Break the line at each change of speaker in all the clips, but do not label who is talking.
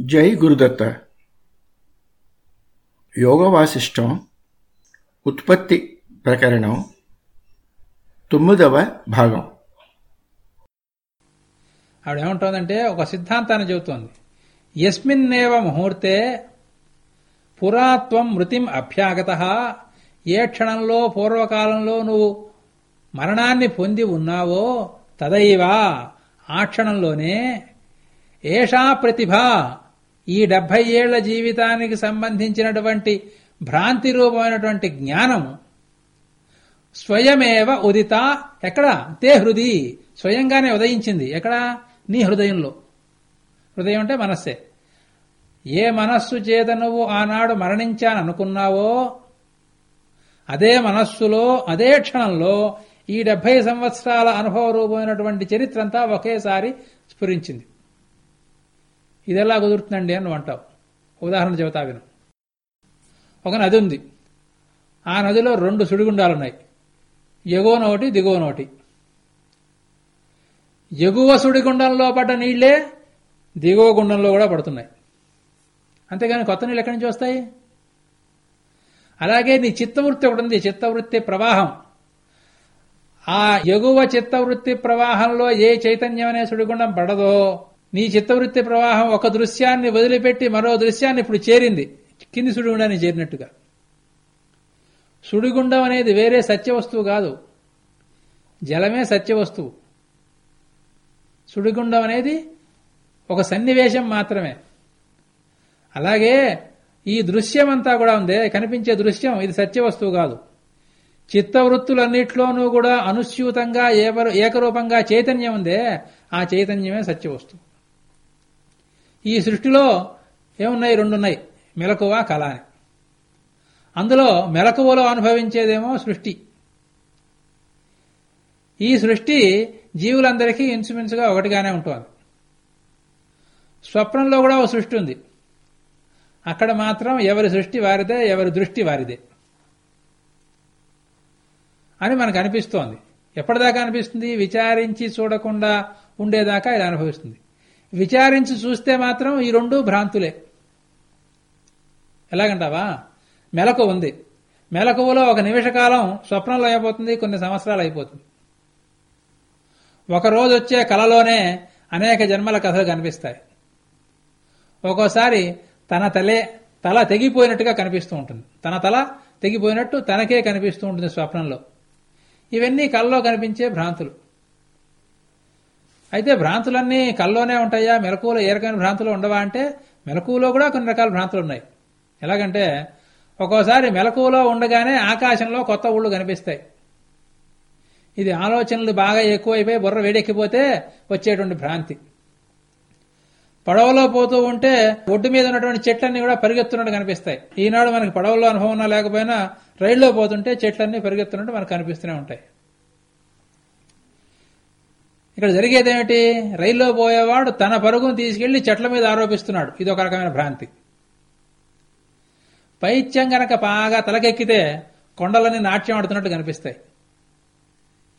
జై గురుదత్త. యోగవాసిష్టం ఉత్పత్తి ప్రకరణం తొమ్మిదవ భాగం.
ఆవిడేమంటోందంటే ఒక సిద్ధాంతాన్ని చెబుతోంది. ఎస్మిన్నేవ ముహూర్తే పురాత్వం మృతిం అభ్యాగత. ఏ క్షణంలో పూర్వకాలంలో నువ్వు మరణాన్ని పొంది ఉన్నావో తదైవా. ఆ క్షణంలోనే ఏషా ప్రతిభ ఈ డెబ్బై ఏళ్ళ జీవితానికి సంబంధించినటువంటి భ్రాంతి రూపమైనటువంటి జ్ఞానం స్వయమేవ ఉదిత ఎక్కడ? తే హృది. స్వయంగానే ఉదయించింది. ఎక్కడ? నీ హృదయంలో. హృదయం అంటే మనస్సే. ఏ మనస్సు చేత నువ్వు ఆనాడు మరణించాననుకున్నావో అదే మనస్సులో అదే క్షణంలో ఈ డెబ్బై సంవత్సరాల అనుభవ రూపమైనటువంటి చరిత్ర అంతా ఒకేసారి స్ఫురించింది. ఇదెలా కుదురుతుందండి అని అంటావు. ఉదాహరణ చెబుతా విను. ఒక నది ఉంది. ఆ నదిలో రెండు సుడిగుండాలున్నాయి. ఎగువన ఒకటి దిగువన ఒకటి. ఎగువ సుడిగుండంలో పడ్డ నీళ్ళే దిగువ గుండంలో కూడా పడుతున్నాయి. అంతేగాని కొత్త నీళ్ళు ఎక్కడి నుంచి వస్తాయి? అలాగే నీ చిత్తవృత్తి ఒకటి ఉంది. చిత్తవృత్తి ప్రవాహం. ఆ ఎగువ చిత్తవృత్తి ప్రవాహంలో ఏ చైతన్యం అనే సుడిగుండం పడదో నీ చిత్తవృత్తి ప్రవాహం ఒక దృశ్యాన్ని వదిలిపెట్టి మరో దృశ్యాన్ని ఇప్పుడు చేరింది. కింది సుడిగుండాన్ని చేరినట్టుగా. సుడిగుండం అనేది వేరే సత్య వస్తువు కాదు. జలమే సత్య వస్తువు సుడిగుండం అనేది ఒక సన్నివేశం మాత్రమే. అలాగే ఈ దృశ్యం అంతా కూడా ఉందే కనిపించే దృశ్యం ఇది సత్య వస్తువు కాదు. చిత్తవృత్తులన్నిట్లోనూ కూడా అనుస్యూతంగా ఏకరూపంగా చైతన్యం ఉందే ఆ చైతన్యమే సత్య వస్తువు ఈ సృష్టిలో ఏమున్నాయి? రెండున్నాయి. మెలకువ కళ అని. అందులో మెలకువలో అనుభవించేదేమో సృష్టి. ఈ సృష్టి జీవులందరికీ ఇన్సుమిన్సుగా ఒకటిగానే ఉంటుంది. స్వప్నంలో కూడా ఒక సృష్టి ఉంది. అక్కడ మాత్రం ఎవరి సృష్టి వారిదే ఎవరి దృష్టి వారిదే అని మనకు అనిపిస్తోంది. ఎప్పటిదాకా అనిపిస్తుంది? విచారించి చూడకుండా ఉండేదాకా ఇది అనుభవిస్తుంది. విచారించి చూస్తే మాత్రం ఈ రెండు భ్రాంతులే. ఎలాగంటావా? మెలకు ఉంది. మెలకువలో ఒక నిమిషకాలం స్వప్నంలో అయిపోతుంది కొన్ని సంవత్సరాలు అయిపోతుంది. ఒకరోజు వచ్చే కలలోనే అనేక జన్మల కథలు కనిపిస్తాయి. ఒక్కోసారి తన తలే తల తెగిపోయినట్టుగా కనిపిస్తూ ఉంటుంది. తన తల తెగిపోయినట్టు తనకే కనిపిస్తూ ఉంటుంది స్వప్నంలో. ఇవన్నీ కళ్ళలో కనిపించే భ్రాంతులు. అయితే భ్రాంతులన్నీ కల్లోనే ఉంటాయా? మెలకువలో ఏ రకమైన భ్రాంతులు ఉండవా అంటే మెలకువలో కూడా కొన్ని రకాల భ్రాంతులు ఉన్నాయి. ఎలాగంటే ఒక్కోసారి మెలకువలో ఉండగానే ఆకాశంలో కొత్త ఊళ్ళు కనిపిస్తాయి. ఇది ఆలోచనలు బాగా ఎక్కువైపోయి బుర్ర వేడెక్కిపోతే వచ్చేటువంటి భ్రాంతి. పడవలో పోతూ ఉంటే ఒడ్డు మీద ఉన్నటువంటి చెట్లన్నీ కూడా పరిగెత్తున్నట్టు కనిపిస్తాయి. ఈనాడు మనకి పడవలో అనుభవం లేకపోయినా రైల్లో పోతుంటే చెట్లన్నీ పరిగెత్తున్నట్టు మనకు కనిపిస్తూనే ఉంటాయి. ఇక్కడ జరిగేదేమిటి రైల్లో పోయేవాడు తన పరుగును తీసుకెళ్ళి చెట్ల మీద ఆరోపిస్తున్నాడు. ఇది ఒక రకమైన భ్రాంతి. పైత్యం గనక బాగా తలకెక్కితే కొండలన్నీ నాట్యం ఆడుతున్నట్టు కనిపిస్తాయి.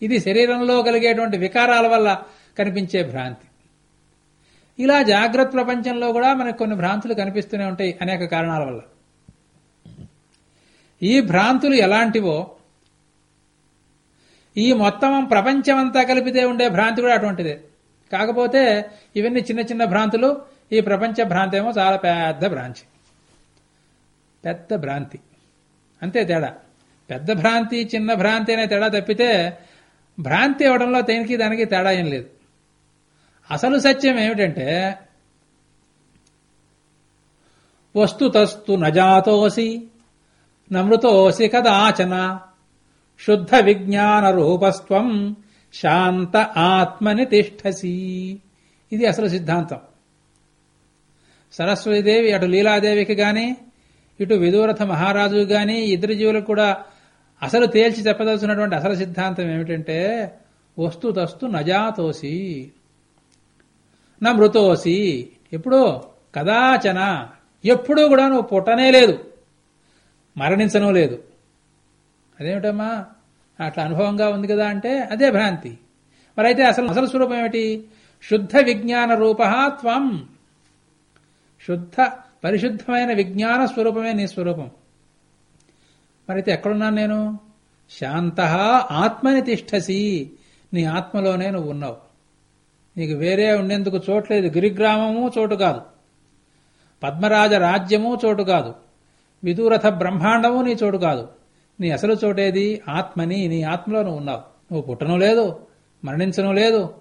ఇది శరీరంలో కలిగేటువంటి వికారాల వల్ల కనిపించే భ్రాంతి. ఇలా జాగ్రత్త ప్రపంచంలో కూడా మనకు కొన్ని భ్రాంతులు కనిపిస్తూనే ఉంటాయి అనేక కారణాల వల్ల. ఈ భ్రాంతులు ఎలాంటివో ఈ మొత్తం ప్రపంచమంతా కలిపితే ఉండే భ్రాంతి కూడా అటువంటిదే. కాకపోతే ఇవన్నీ చిన్న చిన్న భ్రాంతులు ఈ ప్రపంచ భ్రాంతి ఏమో చాలా పెద్ద భ్రాంతి. పెద్ద భ్రాంతి. అంతే తేడా. పెద్ద భ్రాంతి చిన్న భ్రాంతి అనే తేడా తప్పితే భ్రాంతి ఇవ్వడంలో దేనికి దానికి తేడా ఏం లేదు. అసలు సత్యం ఏమిటంటే వస్తుతస్తు నజాతోసి నమృతోసి కదాచన. శుద్ధ విజ్ఞాన రూపస్వం శాంత ఆత్మని తిష్టసి. ఇది అసలు సిద్ధాంతం. సరస్వతీదేవి అటు లీలాదేవికి గాని ఇటు విదూరథ మహారాజు గాని ఇద్దరు జీవులకు కూడా అసలు తేల్చి చెప్పదలుచున్నటువంటి అసలు సిద్ధాంతం ఏమిటంటే వస్తుతస్తు నజాతోసి నా మృతోసి ఎప్పుడో కదాచన ఎప్పుడూ కూడా నువ్వు పుట్టనే లేదు. మరణించను లేదు. అదేమిటమ్మా? అట్లా అనుభవంగా ఉంది కదా అంటే అదే భ్రాంతి. మరైతే అసలు అసలు స్వరూపం ఏమిటి? శుద్ధ విజ్ఞాన రూప త్వం. శుద్ధ పరిశుద్ధమైన విజ్ఞాన స్వరూపమే నీ స్వరూపం. మరైతే ఎక్కడున్నాను నేను? శాంత ఆత్మని తిష్టసి నీ ఆత్మలోనే నువ్వు ఉన్నావు. నీకు వేరే ఉండేందుకు చోట్లేదు గిరిగ్రామము చోటు కాదు. పద్మరాజ రాజ్యము చోటు కాదు. విదూరథ బ్రహ్మాండము నీ చోటు కాదు. నీ అసలు చోటేది? ఆత్మని నీ ఆత్మలో నువ్వు ఉన్నావు. నువ్వు పుట్టను లేదు మరణించను లేదు.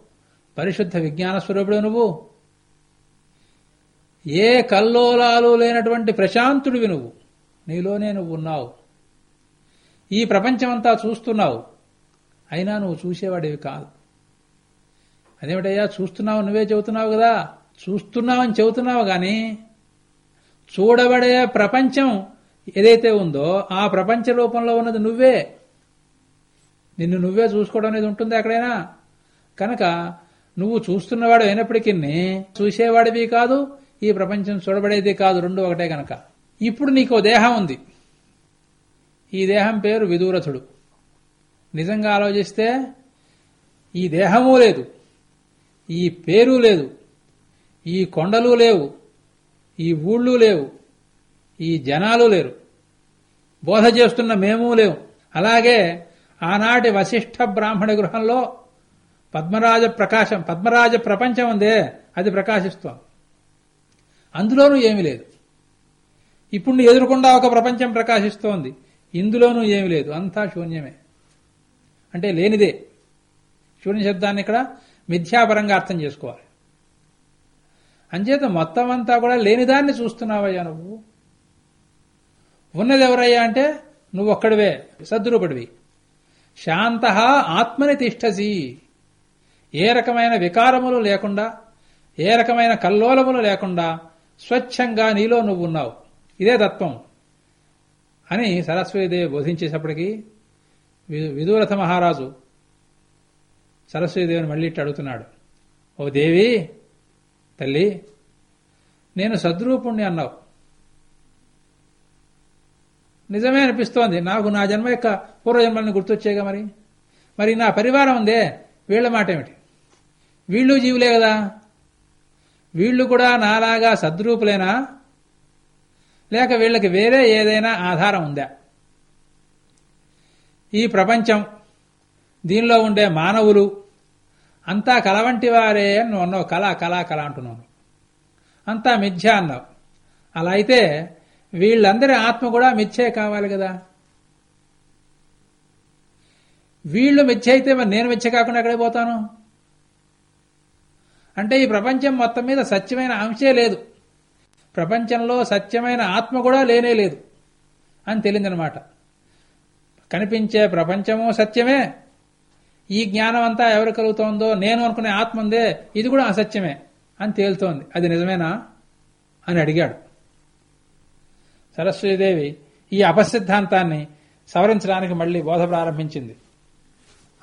పరిశుద్ధ విజ్ఞాన స్వరూపుడు నువ్వు. ఏ కల్లోలాలు లేనటువంటి ప్రశాంతుడివి నువ్వు. నీలోనే నువ్వు ఉన్నావు. ఈ ప్రపంచమంతా చూస్తున్నావు. అయినా నువ్వు చూసేవాడివి కాదు. అదేమిటయ్యా? చూస్తున్నావు నువ్వే చెబుతున్నావు కదా. చూస్తున్నావని చెబుతున్నావు గాని చూడబడే ప్రపంచం ఏదైతే ఉందో ఆ ప్రపంచ రూపంలో ఉన్నది నువ్వే. నిన్ను నువ్వే చూసుకోవడం అనేది ఉంటుంది ఎక్కడైనా? కనుక నువ్వు చూస్తున్నవాడు అయినప్పటికీ చూసేవాడివి కాదు ఈ ప్రపంచం చూడబడేది కాదు రెండు ఒకటే గనక. ఇప్పుడు నీకు దేహం ఉంది. ఈ దేహం పేరు విదూరథుడు నిజంగా ఆలోచిస్తే ఈ దేహము లేదు ఈ పేరు లేదు ఈ కొండలు లేవు ఈ ఊళ్ళు లేవు ఈ జనాలు లేరు. బోధ చేస్తున్న మేము లేవు. అలాగే ఆనాటి వశిష్ఠ బ్రాహ్మణ గృహంలో పద్మరాజ ప్రకాశం పద్మరాజ ప్రపంచం ఉందే అది ప్రకాశిస్తాం అందులోనూ ఏమీ లేదు. ఇప్పుడు ఎదురుకుండా ఒక ప్రపంచం ప్రకాశిస్తోంది. ఇందులోనూ ఏమీ లేదు. అంతా శూన్యమే. అంటే లేనిదే. శూన్య శబ్దాన్ని ఇక్కడ మిథ్యాపరంగా అర్థం చేసుకోవాలి. అంచేత మొత్తం అంతా కూడా లేనిదాన్ని చూస్తున్నావయ్యా నువ్వు. ఉన్నది ఎవరయ్యా అంటే నువ్వు ఒక్కడివే సద్రూపుడివి. శాంత ఆత్మని తిష్టసి ఏ రకమైన వికారములు లేకుండా ఏ రకమైన కల్లోలములు లేకుండా స్వచ్ఛంగా నీలో నువ్వు ఉన్నావు ఇదే తత్వం. అని సరస్వతీదేవి బోధించేటప్పటికీ విదూరథ మహారాజు సరస్వతీదేవిని మళ్ళీ ఇట్టు అడుగుతున్నాడు. ఓ దేవి తల్లి నేను సద్రూపుణ్ణి అన్నావు. నిజమే అనిపిస్తోంది. నాకు నా జన్మ యొక్క పూర్వజన్మల్ని గుర్తొచ్చేగా మరి. మరి నా పరివారం ఉందే వీళ్ళ మాట ఏమిటి వీళ్ళు జీవులే కదా. వీళ్ళు కూడా నాలాగా సద్రూపులేనా? లేక వీళ్ళకి వేరే ఏదైనా ఆధారం ఉందా? ఈ ప్రపంచం దీనిలో ఉండే మానవులు అంతా కలవంటి వారే అని నువ్వు అన్నావు. కళ కళ కళ అంటున్నావు. అంతా మిథ్య అన్నావు. అలా అయితే వీళ్ళందరి ఆత్మ కూడా మిథ్యే కావాలి కదా. వీళ్ళు మిథ్య అయితే మరి నేను మిథ్య కాకుండా ఎక్కడే పోతాను? అంటే ఈ ప్రపంచం మొత్తం మీద సత్యమైన అంశే లేదు. ప్రపంచంలో సత్యమైన ఆత్మ కూడా లేనే లేదు అని తెలియదనమాట కనిపించే ప్రపంచము సత్యమే. ఈ జ్ఞానం అంతా ఎవరు కలుగుతోందో నేను అనుకునే ఆత్మ ఉందే ఇది కూడా అసత్యమే అని తేలుతోంది. అది నిజమేనా? అని అడిగాడు. సరస్వతీదేవి ఈ అపసిద్ధాంతాన్ని సవరించడానికి మళ్ళీ బోధ ప్రారంభించింది.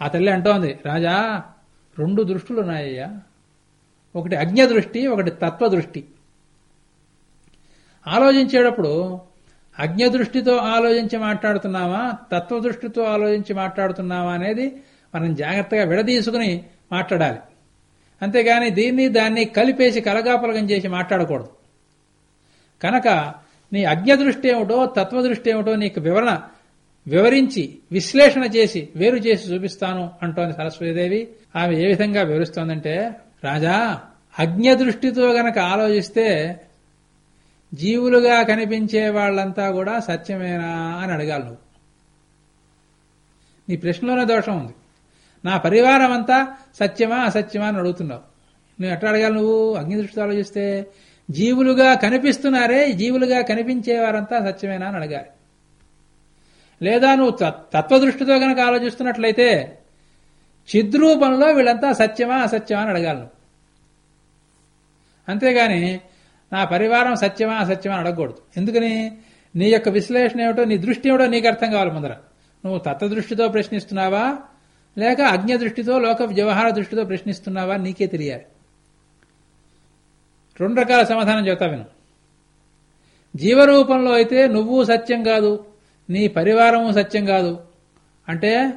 ఆ తల్లి అంటోంది రాజా రెండు దృష్టులు ఉన్నాయ్యా. ఒకటి అజ్ఞ దృష్టి ఒకటి తత్వ దృష్టి ఆలోచించేటప్పుడు అజ్ఞ దృష్టితో ఆలోచించి మాట్లాడుతున్నామా తత్వ దృష్టితో ఆలోచించి మాట్లాడుతున్నామా అనేది మనం జాగ్రత్తగా విడదీసుకుని మాట్లాడాలి. అంతేగాని దీన్ని దాన్ని కలిపేసి కలగాపలగం చేసి మాట్లాడకూడదు. కనుక నీ అజ్ఞ దృష్టి ఏమిటో తత్వ దృష్టి ఏమిటో నీకు వివరణ వివరించి విశ్లేషణ చేసి వేరు చేసి చూపిస్తాను అంటోంది సరస్వతీదేవి. ఆమె ఏ విధంగా వివరిస్తోందంటే రాజా అజ్ఞ దృష్టితో గనక ఆలోచిస్తే జీవులుగా కనిపించే వాళ్ళంతా కూడా సత్యమేనా అని అడగాలి నువ్వు. నీ ప్రశ్నలోనే దోషం ఉంది. నా పరివారం అంతా సత్యమా అసత్యమా అని అడుగుతున్నావు. నువ్వు ఎట్లా అడగాలి నువ్వు? అగ్నిదృష్టితో ఆలోచిస్తే జీవులుగా కనిపిస్తున్నారే జీవులుగా కనిపించేవారంతా సత్యమేనా అని అడగాలి. లేదా నువ్వు తత్వదృష్టితో గనక ఆలోచిస్తున్నట్లయితే చిద్రూపంలో వీళ్ళంతా సత్యమా అసత్యమా అని అడగాలి నువ్వు. అంతేగాని నా పరివారం సత్యమా అసత్యమా అని అడగకూడదు. ఎందుకని? నీ యొక్క విశ్లేషణ ఏమిటో నీ దృష్టి ఏమిటో నీకు అర్థం కావాలి ముందర. నువ్వు తత్వదృష్టితో ప్రశ్నిస్తున్నావా లేక అజ్ఞ దృష్టితో లోక వ్యవహార దృష్టితో ప్రశ్నిస్తున్నావా నీకే తెలియాలి. రెండు రకాల సమాధానం చెబుతా విను. జీవరూపంలో అయితే నువ్వు సత్యం కాదు నీ పరివారము సత్యం కాదు. అంటే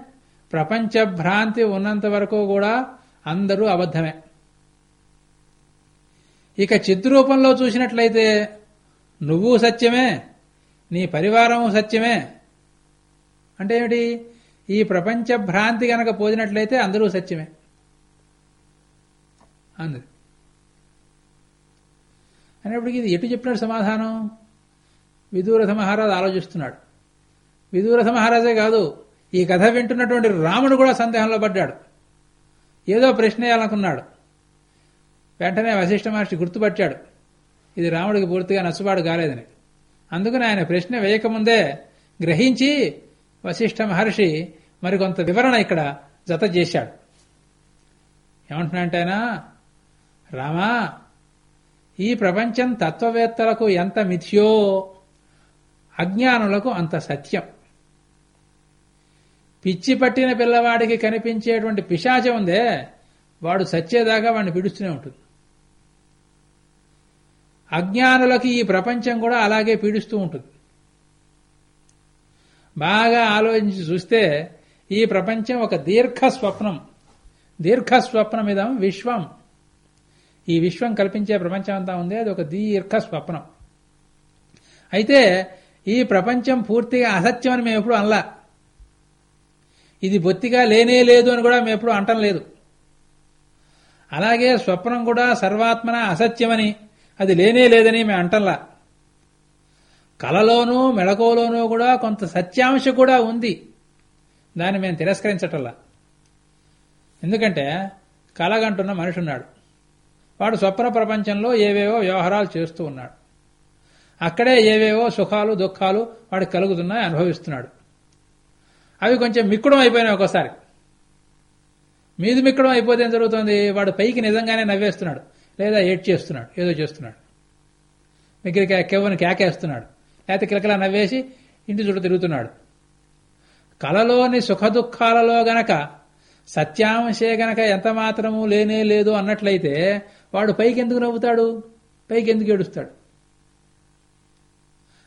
ప్రపంచ భ్రాంతి ఉన్నంత వరకు కూడా అందరూ అబద్ధమే. ఇక చిద్రూపంలో చూసినట్లయితే నువ్వు సత్యమే నీ పరివారము సత్యమే. అంటే ఏమిటి? ఈ ప్రపంచ భ్రాంతి గనక పోదినట్లయితే అందరూ సత్యమే. అందరు. అనేప్పటికీ ఇది ఎటు చెప్పినాడు సమాధానం? విదూరథ మహారాజు ఆలోచిస్తున్నాడు. విదూరథ మహారాజే కాదు ఈ కథ వింటున్నటువంటి రాముడు కూడా సందేహంలో పడ్డాడు. ఏదో ప్రశ్న వేయాలనుకున్నాడు. వెంటనే వశిష్ఠ మహర్షి గుర్తుపట్టాడు ఇది రాముడికి పూర్తిగా నచ్చుబాటు కాలేదని. అందుకని ఆయన ప్రశ్న వేయకముందే గ్రహించి వశిష్ఠ మహర్షి మరికొంత వివరణ ఇక్కడ జత చేశాడు. ఏమంటున్నా అంటే ఆయన రామా ఈ ప్రపంచం తత్వవేత్తలకు ఎంత మిథ్యో అజ్ఞానులకు అంత సత్యం. పిచ్చి పట్టిన పిల్లవాడికి కనిపించేటువంటి పిశాచం ఉందే వాడు సచ్చేదాకా వాడిని పీడుస్తూనే ఉంటుంది. అజ్ఞానులకి ఈ ప్రపంచం కూడా అలాగే పీడిస్తూ ఉంటుంది. బాగా ఆలోచించి చూస్తే ఈ ప్రపంచం ఒక దీర్ఘ స్వప్నం దీర్ఘ స్వప్నమిదం విశ్వం. ఈ విశ్వం కల్పించే ప్రపంచం అంతా ఉంది అది ఒక దీర్ఘ స్వప్నం. అయితే ఈ ప్రపంచం పూర్తిగా అసత్యం అని మేము ఎప్పుడు అనలా. ఇది బొత్తిగా లేనే లేదు అని కూడా మేము ఎప్పుడు అంటం లేదు. అలాగే స్వప్నం కూడా సర్వాత్మన అసత్యమని అది లేనే లేదని మేము అంటంలా. కలలోనూ మెళకువలోనూ కూడా కొంత సత్యాంశ కూడా ఉంది. దాన్ని మేము తిరస్కరించటంలా. ఎందుకంటే కలగంటున్న మనిషి ఉన్నాడు వాడు స్వప్న ప్రపంచంలో ఏవేవో వ్యవహారాలు చేస్తూ ఉన్నాడు. అక్కడే ఏవేవో సుఖాలు దుఃఖాలు వాడికి కలుగుతున్నాయి అనుభవిస్తున్నాడు. అవి కొంచెం మిక్కుడం అయిపోయినాయి ఒక్కోసారి మీది మిక్కడం అయిపోతే ఏం జరుగుతుంది? వాడు పైకి నిజంగానే నవ్వేస్తున్నాడు. లేదా ఏడ్ చేస్తున్నాడు ఏదో చేస్తున్నాడు. దగ్గరికి కెవ్వని కేకేస్తున్నాడు. లేకపోతే కిలకలా నవ్వేసి ఇంటి చుట్టూ తిరుగుతున్నాడు. కలలోని సుఖదుఖాలలో గనక సత్యాంశే గనక ఎంత మాత్రము లేనే లేదు అన్నట్లయితే వాడు పైకి ఎందుకు నవ్వుతాడు? పైకి ఎందుకు ఏడుస్తాడు?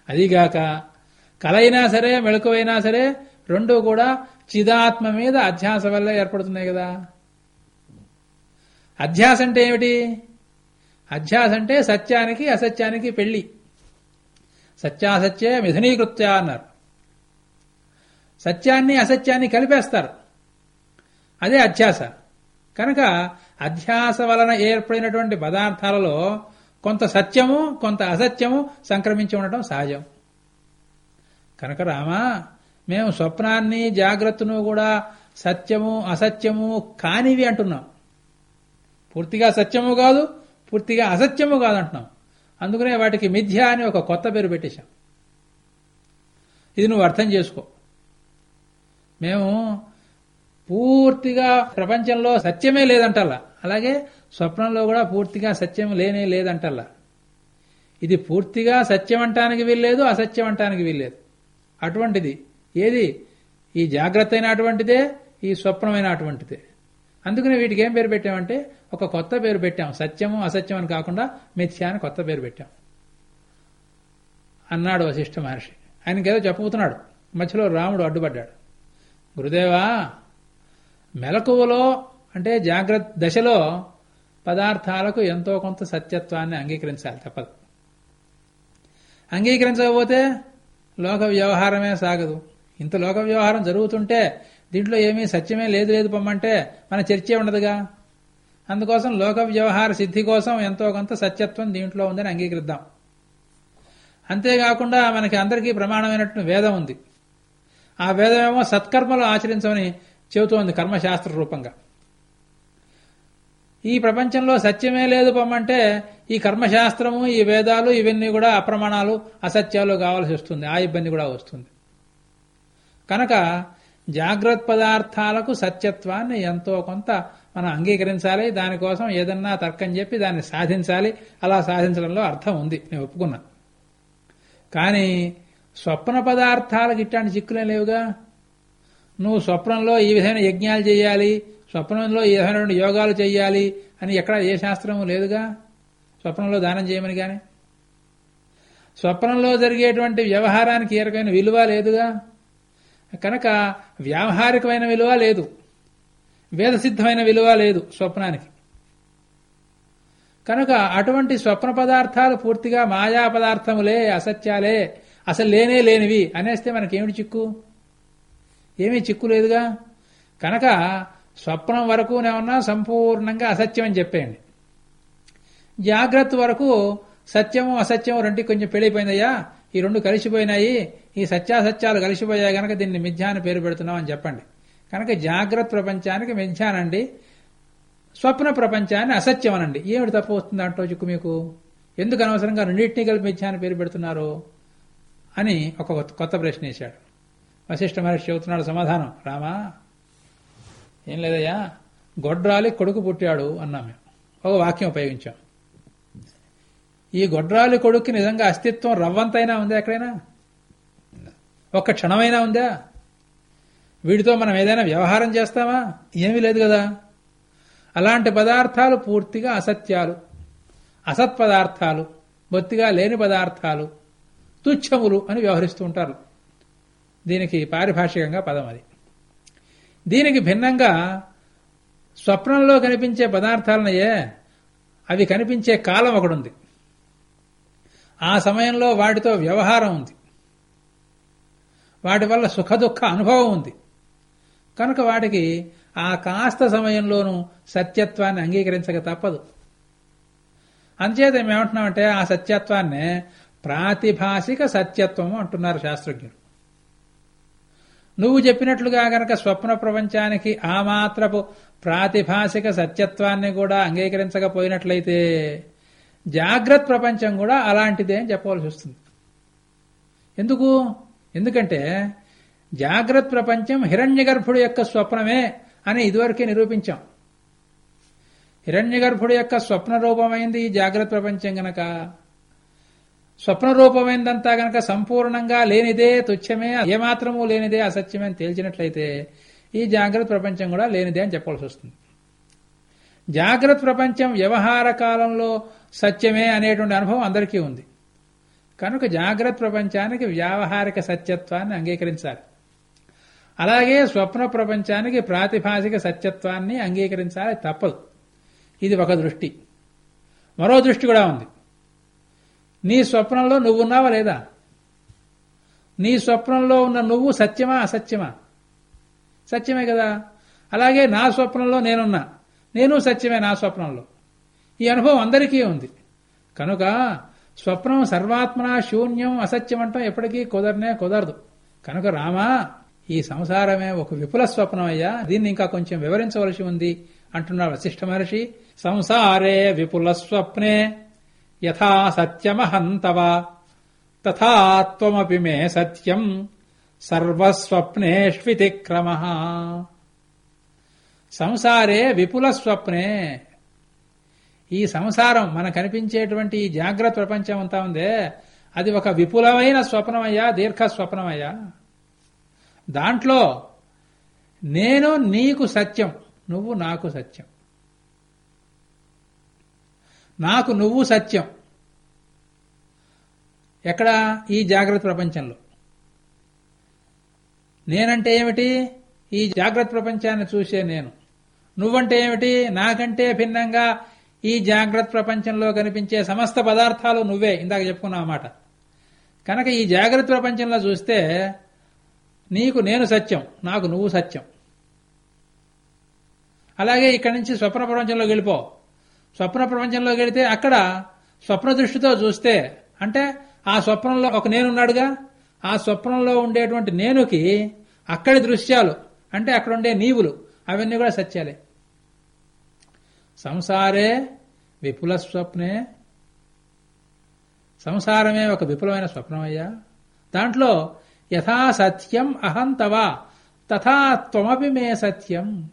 అదిగాక కలైనా సరే మెళకువైనా సరే రెండు కూడా చిదాత్మ మీద అధ్యాస వల్ల ఏర్పడుతున్నాయి కదా. అధ్యాస అంటే ఏమిటి? అధ్యాస అంటే సత్యానికి అసత్యానికి పెళ్ళి సత్యాసత్యే మిథునీకృత్య అన్నారు. సత్యాన్ని అసత్యాన్ని కలిపేస్తారు. అదే అధ్యాస. కనుక అధ్యాస వలన ఏర్పడినటువంటి పదార్థాలలో కొంత సత్యము కొంత అసత్యము సంక్రమించి ఉండటం సహజం. కనుక రామా మేము స్వప్నాన్ని జాగ్రత్తను కూడా సత్యము అసత్యము కానివి అంటున్నాం. పూర్తిగా సత్యము కాదు పూర్తిగా అసత్యము కాదు అంటున్నాం అందుకనే వాటికి మిథ్య అని ఒక కొత్త పేరు పెట్టేశాం. ఇది నువ్వు అర్థం చేసుకో. మేము పూర్తిగా ప్రపంచంలో సత్యమే లేదంటల్లా. అలాగే స్వప్నంలో కూడా పూర్తిగా సత్యం లేనే లేదంటల్లా. ఇది పూర్తిగా సత్యం అంటానికి వీల్లేదు అసత్యం అంటానికి వీల్లేదు. అటువంటిది. ఏది? ఈ జాగ్రత్త అయినటువంటిదే ఈ స్వప్నమైన అటువంటిదే అందుకనే వీటికి ఏం పేరు పెట్టామంటే ఒక కొత్త పేరు పెట్టాం. సత్యము అసత్యం అని కాకుండా మిథ్య అని కొత్త పేరు పెట్టాం. అన్నాడు వశిష్ఠ మహర్షి. ఆయనకేదో చెప్పబోతున్నాడు. మధ్యలో రాముడు అడ్డుపడ్డాడు. గురుదేవా మెలకువలో అంటే జాగ్రత్త దశలో పదార్థాలకు ఎంతో కొంత సత్యత్వాన్ని అంగీకరించాలి తప్పదు. అంగీకరించకపోతే లోక వ్యవహారమే సాగదు. ఇంత లోక వ్యవహారం జరుగుతుంటే దీంట్లో ఏమీ సత్యమే లేదు లేదు పొమ్మంటే మన చర్చే ఉండదుగా. అందుకోసం లోక వ్యవహార సిద్ధి కోసం ఎంతో కొంత సత్యత్వం దీంట్లో ఉందని అంగీకరిద్దాం. అంతేకాకుండా మనకి అందరికీ ప్రమాణమైనట్టు వేదం ఉంది. ఆ వేదమేమో సత్కర్మలు ఆచరించమని చెబుతోంది కర్మశాస్త్ర రూపంగా. ఈ ప్రపంచంలో సత్యమే లేదు పొమ్మంటే ఈ కర్మశాస్త్రము ఈ వేదాలు ఇవన్నీ కూడా అప్రమాణాలు అసత్యాలు కావాల్సి వస్తుంది. ఆ ఇబ్బంది కూడా వస్తుంది. కనుక జాగ్రత్త పదార్థాలకు సత్యత్వాన్ని ఎంతో కొంత మనం అంగీకరించాలి. దానికోసం ఏదన్నా తర్కం చెప్పి దాన్ని సాధించాలి. అలా సాధించడంలో అర్థం ఉంది. నేను ఒప్పుకున్నా. కానీ స్వప్న పదార్థాలకు ఇట్లాంటి చిక్కులే లేవుగా. నువ్వు స్వప్నంలో ఈ విధమైన యజ్ఞాలు చేయాలి. స్వప్నంలో ఏదైనా రెండు యోగాలు చేయాలి అని ఎక్కడ ఏ శాస్త్రము లేదుగా? స్వప్నంలో దానం చేయమని కానీ స్వప్నంలో జరిగేటువంటి వ్యవహారానికి ఏ రకమైన విలువ లేదుగా? కనుక వ్యావహారికమైన విలువ లేదు. వేదసిద్ధమైన విలువ లేదు స్వప్నానికి. కనుక అటువంటి స్వప్న పదార్థాలు పూర్తిగా మాయా పదార్థములే అసత్యాలే అసలు లేనే లేనివి అనేస్తే మనకేమిటి చిక్కు? ఏమీ చిక్కు లేదుగా? కనుక స్వప్నం వరకునేమన్నా సంపూర్ణంగా అసత్యం అని చెప్పేయండి. జాగ్రత్త వరకు సత్యము అసత్యము రెండు కొంచెం పెళ్ళిపోయిందయ్యా. ఈ రెండు కలిసిపోయినాయి. ఈ సత్యాసత్యాలు కలిసిపోయాయి గనక దీన్ని మిథ్యాన్ని పేరు పెడుతున్నాం అని చెప్పండి. కనుక జాగ్రత్త ప్రపంచానికి మిథ్యానండి స్వప్న ప్రపంచాన్ని అసత్యం అనండి. ఏమిటి తప్పు వస్తుంది అంటో చిక్కు మీకు. ఎందుకు అనవసరంగా రెండింటినీ కలిపి మిథ్యాన్ని అని పేరు పెడుతున్నారు అని ఒక కొత్త- కొత్త ప్రశ్న వేశాడు. వశిష్ఠ మహర్షి చెబుతున్నాడు సమాధానం. రామా ఏం లేదయ్యా? గొడ్రాలి కొడుకు పుట్టాడు అన్నాం మేము. ఒక వాక్యం ఉపయోగించాం. ఈ గొడ్రాలి కొడుక్కి నిజంగా అస్తిత్వం రవ్వంతైనా ఉందా ఎక్కడైనా? ఒక్క క్షణమైనా ఉందా? వీడితో మనం ఏదైనా వ్యవహారం చేస్తామా? ఏమీ లేదు కదా. అలాంటి పదార్థాలు పూర్తిగా అసత్యాలు. అసత్ పదార్థాలు బొత్తిగా లేని పదార్థాలు తుచ్చములు అని వ్యవహరిస్తూ ఉంటారు. దీనికి పారిభాషికంగా పదం అది. దీనికి భిన్నంగా స్వప్నంలో కనిపించే పదార్థాలనయే అవి కనిపించే కాలం ఒకడుంది. ఆ సమయంలో వాటితో వ్యవహారం ఉంది. వాటి వల్ల సుఖదుఖ అనుభవం ఉంది. కనుక వాటికి ఆ కాస్త సమయంలోనూ సత్యత్వాన్ని అంగీకరించక తప్పదు. అంచేత మేమంటున్నామంటే ఆ సత్యత్వాన్నే ప్రాతిభాసిక సత్యత్వము అంటున్నారు శాస్త్రజ్ఞులు. నువ్వు చెప్పినట్లుగా గనక స్వప్న ప్రపంచానికి ఆ మాత్రపు ప్రాతిభాసిక సత్యత్వాన్ని కూడా అంగీకరించకపోయినట్లయితే జాగ్రత్త ప్రపంచం కూడా అలాంటిదే అని చెప్పవలసి వస్తుంది. ఎందుకు? ఎందుకంటే జాగ్రత్త ప్రపంచం హిరణ్యగర్భుడు యొక్క స్వప్నమే అని ఇదివరకే నిరూపించాం. హిరణ్యగర్భుడు యొక్క స్వప్న రూపమైంది ఈ జాగ్రత్త ప్రపంచం గనక. స్వప్న రూపమైందంతా గనక సంపూర్ణంగా లేనిదే తుచ్చమే ఏమాత్రమూ లేనిదే అసత్యమే అని తేల్చినట్లయితే ఈ జాగ్రత్త ప్రపంచం కూడా లేనిదే అని చెప్పాల్సి వస్తుంది. జాగ్రత్త ప్రపంచం వ్యవహార కాలంలో సత్యమే అనేటువంటి అనుభవం అందరికీ ఉంది. కనుక జాగ్రత్త ప్రపంచానికి వ్యావహారిక సత్యత్వాన్ని అంగీకరించాలి. అలాగే స్వప్న ప్రపంచానికి ప్రాతిభాసిక సత్యత్వాన్ని అంగీకరించాలి తప్పదు. ఇది ఒక దృష్టి. మరో దృష్టి కూడా ఉంది. నీ స్వప్నంలో నువ్వున్నావా లేదా? నీ స్వప్నంలో ఉన్న నువ్వు సత్యమా అసత్యమా? సత్యమే కదా. అలాగే నా స్వప్నంలో నేనున్నా. నేను సత్యమే నా స్వప్నంలో. ఈ అనుభవం అందరికీ ఉంది. కనుక స్వప్నం సర్వాత్మన శూన్యం అసత్యం అంటాం ఎప్పటికీ కుదరనే కుదరదు. కనుక రామా ఈ సంసారమే ఒక విపుల స్వప్నం అయ్యా. దీన్ని ఇంకా కొంచెం వివరించవలసి ఉంది అంటున్నాడు వశిష్ఠ మహర్షి. సంసారే విపుల స్వప్నే. యథా సత్యమహం తవ త్వమపి మే సత్యం సర్వస్వప్నేష్వితి క్రమ సంసారే విపుల స్వప్నే. ఈ సంసారం మన కనిపించేటువంటి ఈ జాగ్రత్త ప్రపంచం అంతా ఉందే అది ఒక విపులమైన స్వప్నమయ్యా దీర్ఘ స్వప్నమయ్యా. దాంట్లో నేను నీకు సత్యం నువ్వు నాకు సత్యం. నాకు నువ్వు సత్యం. ఎక్కడ? ఈ జాగ్రత్త ప్రపంచంలో. నేనంటే ఏమిటి? ఈ జాగ్రత్త ప్రపంచాన్ని చూసే నేను. నువ్వంటే ఏమిటి? నాకంటే భిన్నంగా ఈ జాగ్రత్త ప్రపంచంలో కనిపించే సమస్త పదార్థాలు నువ్వే. ఇందాక చెప్పుకున్నావు మాట కనుక ఈ జాగ్రత్త ప్రపంచంలో చూస్తే నీకు నేను సత్యం నాకు నువ్వు సత్యం. అలాగే ఇక్కడి నుంచి స్వప్న ప్రపంచంలోకి వెళ్ళిపో. స్వప్న ప్రపంచంలోకి వెళితే అక్కడ స్వప్న దృష్టితో చూస్తే అంటే ఆ స్వప్నంలో ఒక నేనున్నాడుగా ఆ స్వప్నంలో ఉండేటువంటి నేనుకి అక్కడి దృశ్యాలు అంటే అక్కడ ఉండే నీవులు అవన్నీ కూడా సత్యాలే. సంసారే విపుల స్వప్నే. సంసారమే ఒక విపులమైన స్వప్నమయ్యా. దాంట్లో యథా సత్యం అహం తవా తథా త్వమపి మే సత్యం.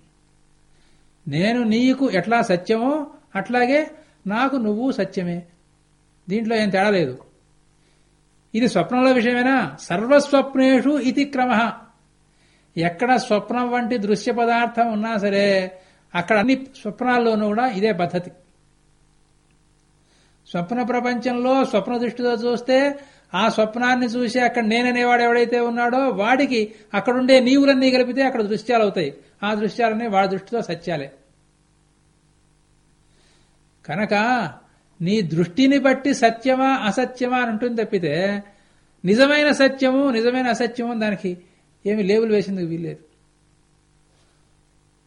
నేను నీకు ఎట్లా సత్యమో అట్లాగే నాకు నువ్వు సత్యమే. దీంట్లో ఏం తేడా లేదు. ఇది స్వప్నంలో విషయమేనా? సర్వస్వప్నేషు ఇది క్రమ. ఎక్కడ స్వప్నం వంటి దృశ్య పదార్థం ఉన్నా సరే అక్కడ అన్ని స్వప్నాల్లోనూ కూడా ఇదే పద్ధతి. స్వప్న ప్రపంచంలో స్వప్న దృష్టితో చూస్తే ఆ స్వప్నాన్ని చూసి అక్కడ నేననేవాడు ఎవడైతే ఉన్నాడో వాడికి అక్కడుండే నీవులన్నీ కలిపితే అక్కడ దృశ్యాలు అవుతాయి ఆ దృశ్యాలన్నీ వాడి దృష్టితో సత్యాలే. కనుక నీ దృష్టిని బట్టి సత్యమా అసత్యమా అని ఉంటుంది తప్పితే నిజమైన సత్యము నిజమైన అసత్యము దానికి ఏమి లేబుల్ వేసింది వీల్లేదు.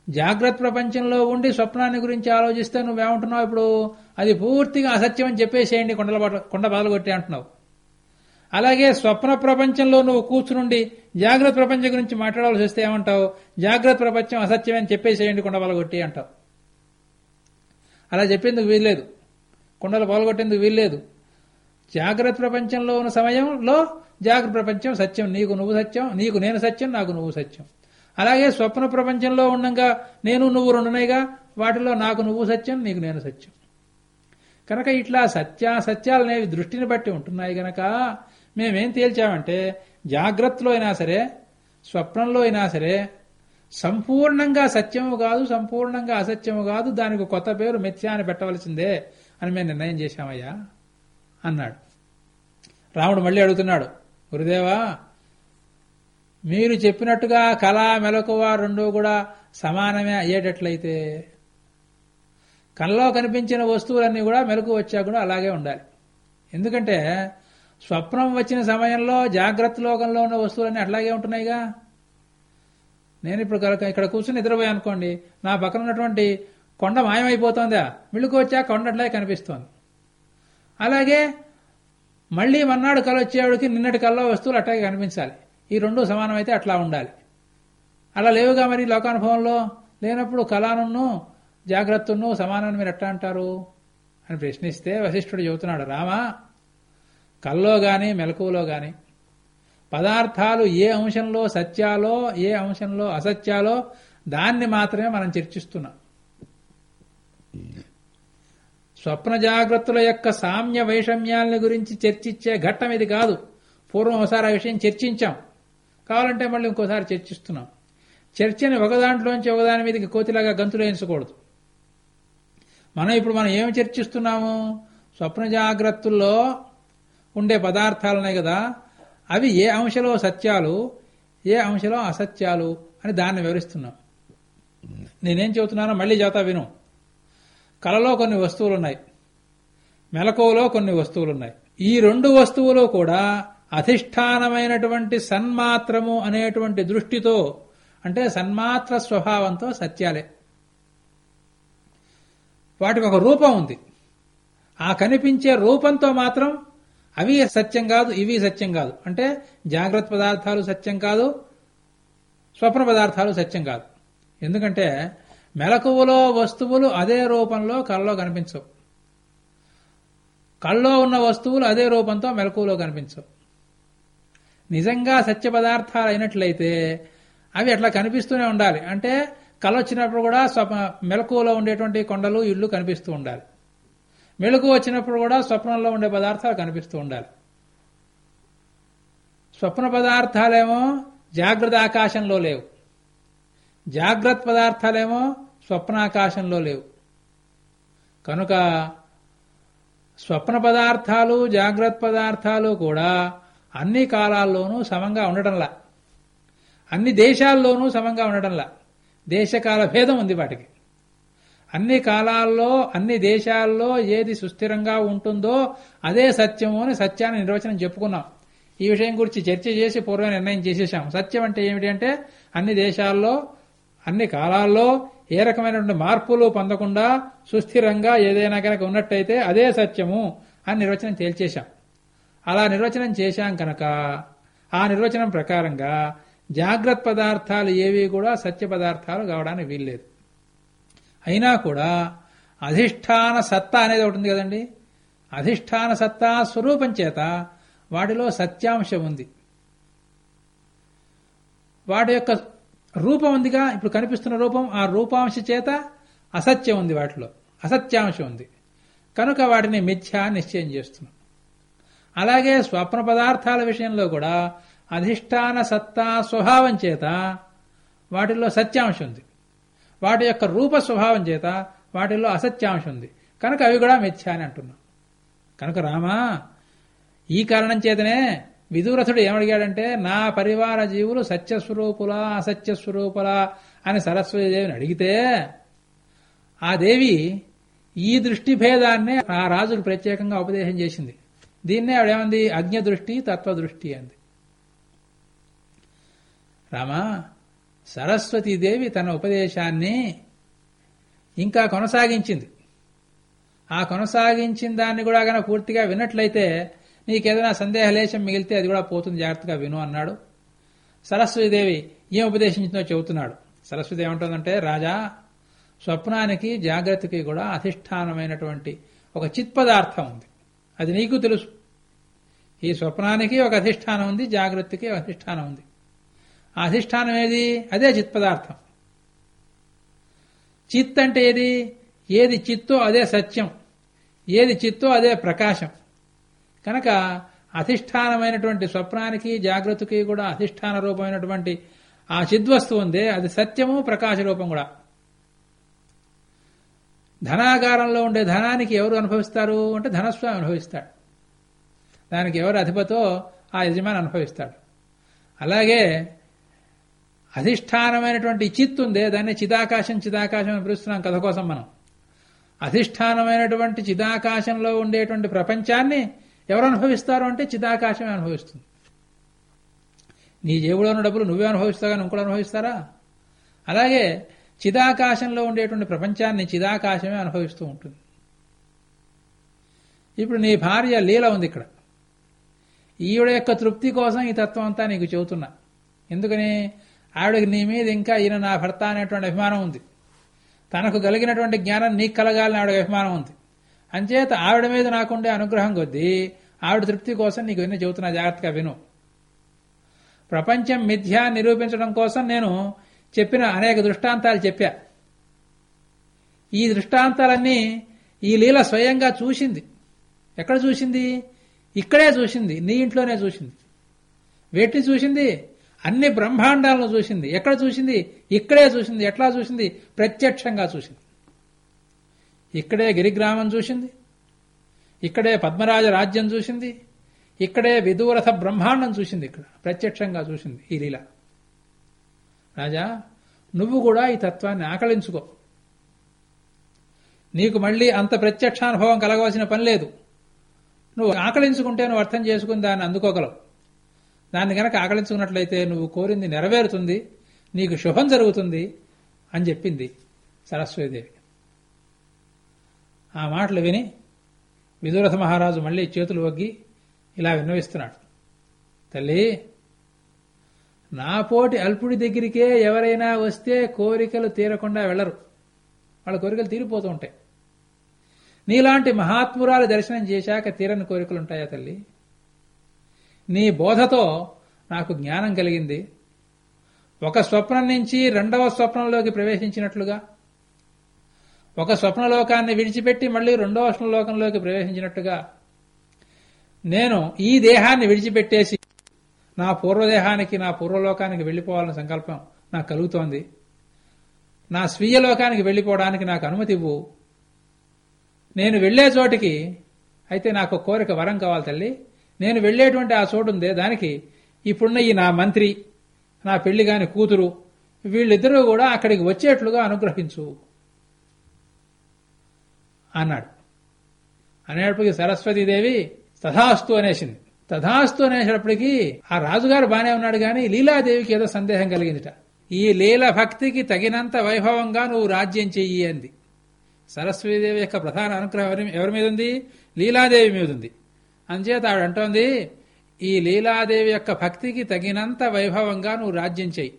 జాగ్రత్త ప్రపంచంలో ఉండి స్వప్నాన్ని గురించి ఆలోచిస్తే నువ్వేమంటున్నావు ఇప్పుడు? అది పూర్తిగా అసత్యం అని చెప్పేసేయండి కొండల కొండ బాధలు కొట్టి అంటున్నావు. అలాగే స్వప్న ప్రపంచంలో నువ్వు కూర్చునుండి జాగ్రత్త ప్రపంచం గురించి మాట్లాడాల్సి వస్తే ఏమంటావు? జాగ్రత్త ప్రపంచం అసత్యం అని చెప్పేసేయండి కొండ బలగొట్టి అంటావు. అలా చెప్పేందుకు వీల్లేదు. కొండలు పాల్గొట్టేందుకు వీల్లేదు. జాగ్రత్త ప్రపంచంలో ఉన్న సమయంలో జాగ్రత్త ప్రపంచం సత్యం. నీకు నువ్వు సత్యం నీకు నేను సత్యం నాకు నువ్వు సత్యం. అలాగే స్వప్న ప్రపంచంలో ఉండగా నేను నువ్వు రెండున్నాయిగా వాటిలో నాకు నువ్వు సత్యం నీకు నేను సత్యం. కనుక ఇట్లా సత్యాసత్యాలు అనేవి దృష్టిని బట్టి ఉంటున్నాయి గనక మేమేం తేల్చామంటే జాగ్రత్తలో అయినా సరే స్వప్నంలో అయినా సరే సంపూర్ణంగా సత్యము కాదు సంపూర్ణంగా అసత్యము కాదు దానికి కొత్త పేరు మిథ్యా అని పెట్టవలసిందే అని మేము నిర్ణయం చేశామయ్యా అన్నాడు. రాముడు మళ్ళీ అడుగుతున్నాడు గురుదేవా మీరు చెప్పినట్టుగా కళ మెలకువ రెండు కూడా సమానమే అయ్యేటట్లయితే కళ్ళలో కనిపించిన వస్తువులన్నీ కూడా మెలకు వచ్చా కూడా అలాగే ఉండాలి. ఎందుకంటే స్వప్నం వచ్చిన సమయంలో జాగ్రత్త లోకంలో ఉన్న వస్తువులన్నీ అట్లాగే ఉంటున్నాయిగా. నేను ఇప్పుడు కనుక ఇక్కడ కూర్చుని నిద్రపోయా అనుకోండి నా పక్కన ఉన్నటువంటి కొండ మాయమైపోతుందా? మిళుకు వచ్చాక కనిపిస్తోంది. అలాగే మళ్ళీ మన్నాడు కళ వచ్చేవాడికి నిన్నటి కల్లో వస్తువులు అట్లాగే కనిపించాలి. ఈ రెండు సమానమైతే అట్లా ఉండాలి. అలా లేవుగా మరి లోకానుభవంలో? లేనప్పుడు కళానున్ను జాగ్రత్తను సమానాన్ని మీరు ఎట్లా అంటారు? అని ప్రశ్నిస్తే వశిష్ఠుడు చెబుతున్నాడు రామా కల్లో గాని మెలకువలో గాని పదార్థాలు ఏ అంశంలో సత్యాలో ఏ అంశంలో అసత్యాలో దాన్ని మాత్రమే మనం చర్చిస్తున్నాం. స్వప్న జాగ్రత్తల యొక్క సామ్య వైషమ్యాలని గురించి చర్చించే ఘట్టం ఇది కాదు. పూర్వం ఒకసారి ఆ విషయం చర్చించాం. కావాలంటే మళ్ళీ ఇంకోసారి చర్చిస్తున్నాం. చర్చని ఒకదాంట్లోంచి ఒకదాని మీదకి కోతిలాగా గంతులు వేయించకూడదు. మనం ఇప్పుడు మనం ఏమి చర్చిస్తున్నాము? స్వప్న జాగ్రత్తల్లో ఉండే పదార్థాలనే కదా. అవి ఏ అంశలో సత్యాలు ఏ అంశలో అసత్యాలు అని దాన్ని వివరిస్తున్నాం. నేనేం చెబుతున్నానో మళ్ళీ చెబుతా విను. కలలో కొన్ని వస్తువులున్నాయి. మెలకువలో కొన్ని వస్తువులున్నాయి. ఈ రెండు వస్తువులు కూడా అధిష్టానమైనటువంటి సన్మాత్రము అనేటువంటి దృష్టితో అంటే సన్మాత్ర స్వభావంతో సత్యాలే. వాటికి ఒక రూపం ఉంది. ఆ కనిపించే రూపంతో మాత్రం అవి సత్యం కాదు ఇవి సత్యం కాదు. అంటే జాగ్రత్త పదార్థాలు సత్యం కాదు స్వప్న పదార్థాలు సత్యం కాదు. ఎందుకంటే మెలకువలో వస్తువులు అదే రూపంలో కళ్ళలో కనిపించవు. కళ్ళలో ఉన్న వస్తువులు అదే రూపంతో మెలకువలో కనిపించవు. నిజంగా సత్య పదార్థాలు అయినట్లయితే అవి అట్లా కనిపిస్తూనే ఉండాలి. అంటే కళ వచ్చినప్పుడు కూడా స్వప్న మెలకువలో ఉండేటువంటి కొండలు ఇళ్ళు కనిపిస్తూ ఉండాలి. మెళుకు వచ్చినప్పుడు కూడా స్వప్నంలో ఉండే పదార్థాలు కనిపిస్తూ ఉండాలి. స్వప్న పదార్థాలేమో జాగ్రత్త ఆకాశంలో లేవు. జాగ్రత్త పదార్థాలేమో స్వప్నాకాశంలో లేవు. కనుక స్వప్న పదార్థాలు జాగ్రత్త పదార్థాలు కూడా అన్ని కాలాల్లోనూ సమంగా ఉండటంలా. అన్ని దేశాల్లోనూ సమంగా ఉండటంలా. దేశకాల భేదం ఉంది వాటికి. అన్ని కాలాల్లో అన్ని దేశాల్లో ఏది సుస్థిరంగా ఉంటుందో అదే సత్యము అని సత్యాన్ని నిర్వచనం చెప్పుకున్నాం. ఈ విషయం గురించి చర్చ చేసి పూర్వ నిర్ణయం చేసేసాం. సత్యం అంటే ఏమిటి అంటే అన్ని దేశాల్లో అన్ని కాలాల్లో ఏ రకమైనటువంటి మార్పులు పొందకుండా సుస్థిరంగా ఏదైనా కనుక ఉన్నట్టయితే అదే సత్యము అని నిర్వచనం తేల్చేశాం. అలా నిర్వచనం చేశాం కనుక ఆ నిర్వచనం ప్రకారంగా జాగ్రత్త పదార్థాలు ఏవి కూడా సత్య పదార్థాలు కావడానికి వీల్లేదు. అయినా కూడా అధిష్టాన సత్తా అనేది ఒకటి ఉంది కదండి. అధిష్టాన సత్తా స్వరూపం చేత వాటిలో సత్యాంశం ఉంది. వాటి యొక్క రూపం ఉందిగా ఇప్పుడు కనిపిస్తున్న రూపం ఆ రూపాంశ చేత అసత్యం ఉంది వాటిలో. అసత్యాంశం ఉంది. కనుక వాటిని మిథ్యా నిశ్చయం చేస్తున్నాం. అలాగే స్వప్న పదార్థాల విషయంలో కూడా అధిష్టాన సత్తా స్వభావం చేత వాటిల్లో సత్యాంశం ఉంది. వాటి యొక్క రూప స్వభావం చేత వాటిల్లో అసత్యాంశం ఉంది కనుక అవి కూడా మిథ్యా అని అంటున్నాం. కనుక రామా ఈ కారణం చేతనే విదూరథుడు ఏమడిగాడంటే నా పరివార జీవులు సత్యస్వరూపులా అసత్యస్వరూపులా అని సరస్వతి దేవిని అడిగితే ఆ దేవి ఈ దృష్టి భేదాన్నే ఆ రాజుకు ప్రత్యేకంగా ఉపదేశం చేసింది. దీన్నే ఆవిడేమంది? అజ్ఞ దృష్టి తత్వ దృష్టి అంది. రామా సరస్వతీదేవి తన ఉపదేశాన్ని ఇంకా కొనసాగించింది. ఆ కొనసాగించిన దాన్ని కూడా కనుక పూర్తిగా విన్నట్లయితే నీకేదైనా సందేహలేశం మిగిలితే అది కూడా పోతుంది జాగ్రత్తగా విను అన్నాడు. సరస్వతీదేవి ఏం ఉపదేశించిందో చెబుతున్నాడు. సరస్వతి ఏమంటుందంటే రాజా స్వప్నానికి జాగ్రత్తకి కూడా అధిష్టానమైనటువంటి ఒక చిత్ పదార్థం ఉంది. అది నీకు తెలుసు. ఈ స్వప్నానికి ఒక అధిష్టానం ఉంది జాగ్రత్తకి ఒక అధిష్టానం ఉంది. ఆ అధిష్టానం ఏది? అదే చిత్ పదార్థం. చిత్ అంటే ఏది? ఏది చిత్తో అదే సత్యం. ఏది చిత్తో అదే ప్రకాశం. కనుక అధిష్టానమైనటువంటి స్వప్నానికి జాగ్రత్తకి కూడా అధిష్టాన రూపమైనటువంటి ఆ చిద్వస్తువు ఉందే అది సత్యము ప్రకాశ రూపం కూడా. ధనాగారంలో ఉండే ధనానికి ఎవరు అనుభవిస్తారు? అంటే ధనస్వామి అనుభవిస్తాడు. దానికి ఎవరు అధిపతో ఆ యజమాని అనుభవిస్తాడు. అలాగే అధిష్టానమైనటువంటి చిత్ ఉందే దాన్ని చిదాకాశం చిదాకాశం అని పిలుస్తున్నాం కథ కోసం మనం. అధిష్టానమైనటువంటి చిదాకాశంలో ఉండేటువంటి ప్రపంచాన్ని ఎవరు అనుభవిస్తారు అంటే చిదాకాశమే అనుభవిస్తుంది. నీ జేబులో ఉన్న డబ్బులు నువ్వే అనుభవిస్తావు కానీ ఇంకోటి అనుభవిస్తారా? అలాగే చిదాకాశంలో ఉండేటువంటి ప్రపంచాన్ని చిదాకాశమే అనుభవిస్తూ ఉంటుంది. ఇప్పుడు నీ భార్య లీల ఉంది ఇక్కడ. ఈవిడ యొక్క తృప్తి కోసం ఈ తత్వం అంతా నీకు చెబుతున్నా. ఎందుకని? ఆవిడకి నీ మీద ఇంకా ఈయన నా భర్త అనేటువంటి అభిమానం ఉంది. తనకు కలిగినటువంటి జ్ఞానం నీకు కలగాలని ఆవిడ అభిమానం ఉంది. అంచేత ఆవిడ మీద నాకుండే అనుగ్రహం కొద్దీ ఆవిడ తృప్తి కోసం నీకు విన్న చెబుతున్నా జాగ్రత్తగా విను. ప్రపంచం మిథ్యా నిరూపించడం కోసం నేను చెప్పిన అనేక దృష్టాంతాలు చెప్పా. ఈ దృష్టాంతాలన్నీ ఈ లీల స్వయంగా చూసింది. ఎక్కడ చూసింది? ఇక్కడే చూసింది. నీ ఇంట్లోనే చూసింది. వేటిని చూసింది? అన్ని బ్రహ్మాండాలను చూసింది. ఎక్కడ చూసింది? ఇక్కడే చూసింది. ఎట్లా చూసింది? ప్రత్యక్షంగా చూసింది. ఇక్కడే గిరిగ్రామం చూసింది. ఇక్కడే పద్మరాజ రాజ్యం చూసింది. ఇక్కడే విదూరథ బ్రహ్మాండం చూసింది ఇక్కడ. ప్రత్యక్షంగా చూసింది ఈ లీల. రాజా నువ్వు కూడా ఈ తత్వాన్ని ఆకలించుకో నీకు మళ్ళీ అంత ప్రత్యక్షానుభవం కలగవలసిన పని లేదు. నువ్వు ఆకలించుకుంటే నువ్వు అర్థం చేసుకుని దాన్ని అందుకోగలవు. దాన్ని గనక ఆకలించుకున్నట్లయితే నువ్వు కోరింది నెరవేరుతుంది నీకు శుభం జరుగుతుంది అని చెప్పింది సరస్వతీదేవి. ఆ మాటలు విని విదురథ మహారాజు మళ్ళీ చేతులు వగ్గి ఇలా విన్నవిస్తున్నాడు. తల్లి నాపోటి అల్పుడి దగ్గరికే ఎవరైనా వస్తే కోరికలు తీరకుండా వెళ్ళరు వాళ్ళ కోరికలు తీరిపోతూ ఉంటాయి. నీలాంటి మహాత్మురాలు దర్శనం చేశాక తీరని కోరికలు ఉంటాయా తల్లి? నీ బోధతో నాకు జ్ఞానం కలిగింది. ఒక స్వప్నం నుంచి రెండవ స్వప్నంలోకి ప్రవేశించినట్లుగా ఒక స్వప్నలోకాన్ని విడిచిపెట్టి మళ్ళీ రెండవ స్వప్నలోకంలోకి ప్రవేశించినట్టుగా నేను ఈ దేహాన్ని విడిచిపెట్టేసి నా పూర్వదేహానికి నా పూర్వలోకానికి వెళ్ళిపోవాలన్న సంకల్పం నాకు కలుగుతోంది. నా స్వీయ లోకానికి వెళ్ళిపోవడానికి నాకు అనుమతి ఇవ్వు. నేను వెళ్ళే చోటికి అయితే నాకు కోరిక వరం కావాలి తల్లి. నేను వెళ్ళేటువంటి ఆ చోటు ఉందే. దానికి ఇప్పుడున్న ఈ నా మంత్రి నా పెళ్ళి కాని కూతురు వీళ్ళిద్దరూ కూడా అక్కడికి వచ్చేట్లుగా అనుగ్రహించు అన్నాడు. అనేటప్పటికి సరస్వతీదేవి తథాస్తు అనేసింది. తథాస్తు అనేటప్పటికీ ఆ రాజుగారు బానే ఉన్నాడు గాని లీలాదేవికి ఏదో సందేహం కలిగిందిట. ఈ లీల భక్తికి తగినంత వైభవంగా నువ్వు రాజ్యం చెయ్యి అంది. సరస్వతీదేవి యొక్క ప్రధాన అనుగ్రహం ఎవరి ఎవరి మీద ఉంది? లీలాదేవి మీద ఉంది. అంచేత ఆవిడంటోంది ఈ లీలాదేవి యొక్క భక్తికి తగినంత వైభవంగా నువ్వు రాజ్యం చేయి.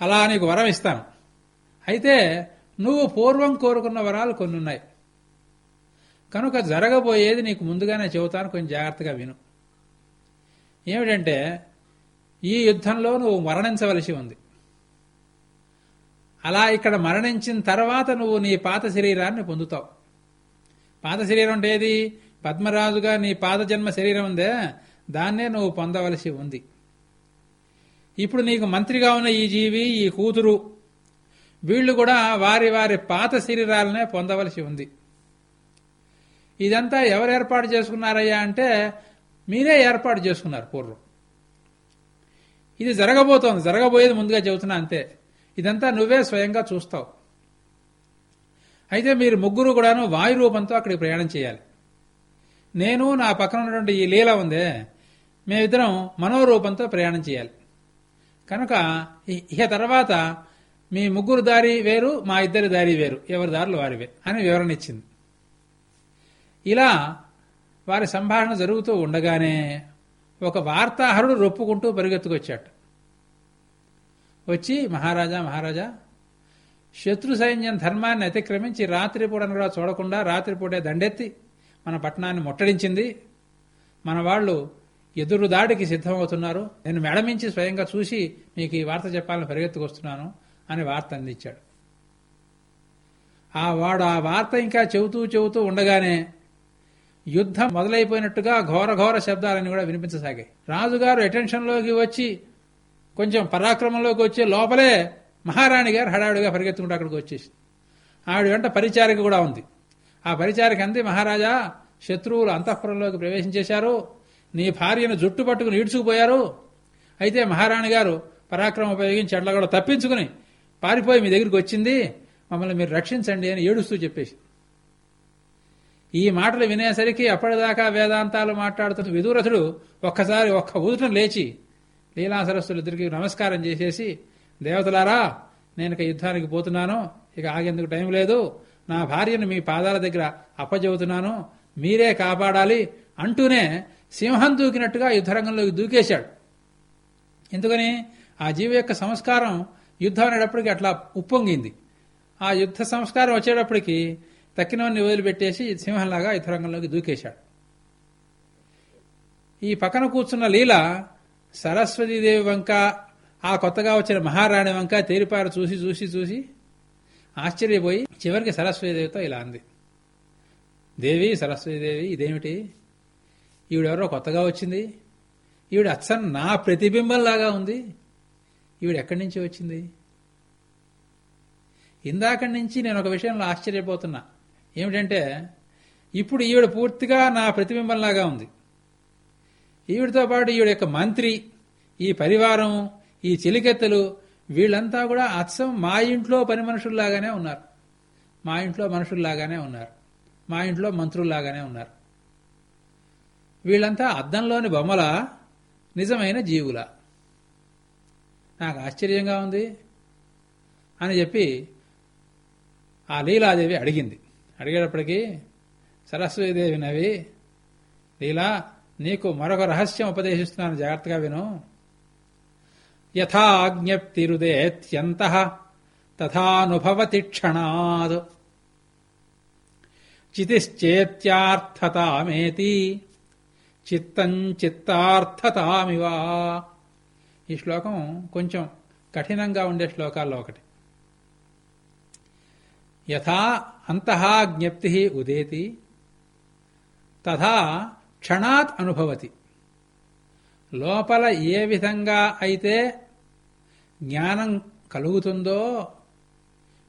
అలా నీకు వరం ఇస్తాను. అయితే నువ్వు పూర్వం కోరుకున్న వరాలు కొన్ని ఉన్నాయి కనుక జరగబోయేది నీకు ముందుగానే చెబుతాను కొంచెం జాగ్రత్తగా విను. ఏమిటంటే ఈ యుద్ధంలో నువ్వు మరణించవలసి ఉంది. అలా ఇక్కడ మరణించిన తర్వాత నువ్వు నీ పాత శరీరాన్ని పొందుతావు. పాత శరీరం అంటే ఏది? పద్మరాజుగా నీ పాత జన్మ శరీరం ఉందే? దాన్నే నువ్వు పొందవలసి ఉంది. ఇప్పుడు నీకు మంత్రిగా ఉన్న ఈ జీవి ఈ కూతురు వీళ్ళు కూడా వారి వారి పాత శరీరాలనే పొందవలసి ఉంది. ఇదంతా ఎవరు ఏర్పాటు చేసుకున్నారయ్యా అంటే మీరే ఏర్పాటు చేసుకున్నారు పూర్వం. ఇది జరగబోతోంది. జరగబోయేది ముందుగా చెబుతున్నా అంతే. ఇదంతా నువ్వే స్వయంగా చూస్తావు. అయితే మీరు ముగ్గురు కూడాను వాయు రూపంతో అక్కడికి ప్రయాణం చేయాలి. నేను నా పక్కన ఉన్నటువంటి ఈ లీల ఉందే మేమిద్దరం మనోరూపంతో ప్రయాణం చేయాలి. కనుక ఇక తర్వాత మీ ముగ్గురు దారి వేరు మా ఇద్దరి దారి వేరు ఎవరి దారులు వారివే అని వివరణ ఇచ్చింది. ఇలా వారి సంభాషణ జరుగుతూ ఉండగానే ఒక వార్తాహరుడు రొప్పుకుంటూ పరిగెత్తుకొచ్చాడు. వచ్చి మహారాజా మహారాజా శత్రు సైన్యం ధర్మాన్ని అతిక్రమించి రాత్రిపూటను కూడా చూడకుండా రాత్రిపూటే దండెత్తి మన పట్టణాన్ని ముట్టడించింది. మన వాళ్ళు ఎదురు దాడికి సిద్ధమవుతున్నారు. నేను మెడమించి స్వయంగా చూసి మీకు ఈ వార్త చెప్పాలని పరిగెత్తుకొస్తున్నాను అని వార్త అందించాడు. ఆ వాడు ఆ వార్త ఇంకా చెబుతూ చెబుతూ ఉండగానే యుద్ధం మొదలైపోయినట్టుగా ఘోర ఘోర శబ్దాలని కూడా వినిపించసాగాయి. రాజుగారు అటెన్షన్లోకి వచ్చి కొంచెం పరాక్రమంలోకి వచ్చే లోపలే మహారాణి గారు హడావుడిగా పరిగెత్తుకుంటూ అక్కడికి వచ్చేసి ఆవిడ వెంట పరిచారిక కూడా ఉంది. ఆ పరిచారిక అంది మహారాజా శత్రువులు అంతఃపురంలోకి ప్రవేశించేశారు నీ భార్యను జుట్టు పట్టుకుని ఈడ్చుకుపోయారు. అయితే మహారాణి గారు పరాక్రమం ఉపయోగించి అట్లా కూడా తప్పించుకుని పారిపోయి మీ దగ్గరికి వచ్చింది. మమ్మల్ని మీరు రక్షించండి అని ఏడుస్తూ చెప్పేసి ఈ మాటలు వినేసరికి అప్పటిదాకా వేదాంతాలు మాట్లాడుతున్న విదూరథుడు ఒక్కసారి ఒక్క ఉదుటం లేచి లీలా సరస్సులిద్దరికి నమస్కారం చేసేసి దేవతలారా నేను ఇక యుద్ధానికి పోతున్నాను ఇక ఆగేందుకు టైం లేదు. నా భార్యను మీ పాదాల దగ్గర అప్పచెబుతున్నాను మీరే కాపాడాలి అంటూనే సింహం దూకినట్టుగా యుద్ధరంగంలోకి దూకేశాడు. ఎందుకని ఆ జీవి యొక్క సంస్కారం యుద్ధం అనేటప్పటికి అట్లా ఉప్పొంగింది. ఆ యుద్ధ సంస్కారం వచ్చేటప్పటికి తక్కినవన్నీ వదిలిపెట్టేసి సింహంలాగా యుద్ధరంగంలోకి దూకేశాడు. ఈ పక్కన కూర్చున్న లీల సరస్వతీదేవి వంక ఆ కొత్తగా వచ్చిన మహారాణి వంక తేరిపారు చూసి చూసి చూసి ఆశ్చర్యపోయి చివరికి సరస్వతీదేవితో ఇలా అంది. దేవి సరస్వతీదేవి ఇదేమిటి? ఈవిడెవరో కొత్తగా వచ్చింది. ఈవిడ అచ్చన్ నా ప్రతిబింబంలాగా ఉంది. ఈవిడ ఎక్కడి నుంచి వచ్చింది? ఇందాకడి నుంచి నేను ఒక విషయంలో ఆశ్చర్యపోతున్నా. ఏమిటంటే ఇప్పుడు ఈవిడ పూర్తిగా నా ప్రతిబింబంలాగా ఉంది. ఈవిడతో పాటు ఈవిడ యొక్క మంత్రి ఈ పరివారం ఈ చిలికెత్తలు వీళ్ళంతా కూడా అచ్చం మా ఇంట్లో పని మనుషుల్లాగానే ఉన్నారు. మా ఇంట్లో మనుషుల్లాగానే ఉన్నారు. మా ఇంట్లో మంత్రుల్లాగానే ఉన్నారు. వీళ్ళంతా అద్దంలోని బొమ్మల నిజమైన జీవుల. నాకు ఆశ్చర్యంగా ఉంది అని చెప్పి ఆ లీలాదేవి అడిగింది. అడిగేటప్పటికీ సరస్వతీదేవి నవి లీలా నీకు మరొక రహస్యం ఉపదేశిస్తున్నాను. జాగ్రత్తగా విను. యథాజ్ఞప్తిరుదేత్యంత తథానుభవతి క్షణాద్ చితిశ్చేత్యార్థతామేతి చిత్తం చిత్తార్థతామివా. ఈ శ్లోకం కొంచెం కఠినంగా ఉండే శ్లోకాల్లో ఒకటి. యథా అంతః జ్ఞప్తి ఉదేతి తథా క్షణాత్ అనుభవతి. లోపల ఏ విధంగా అయితే జ్ఞానం కలుగుతుందో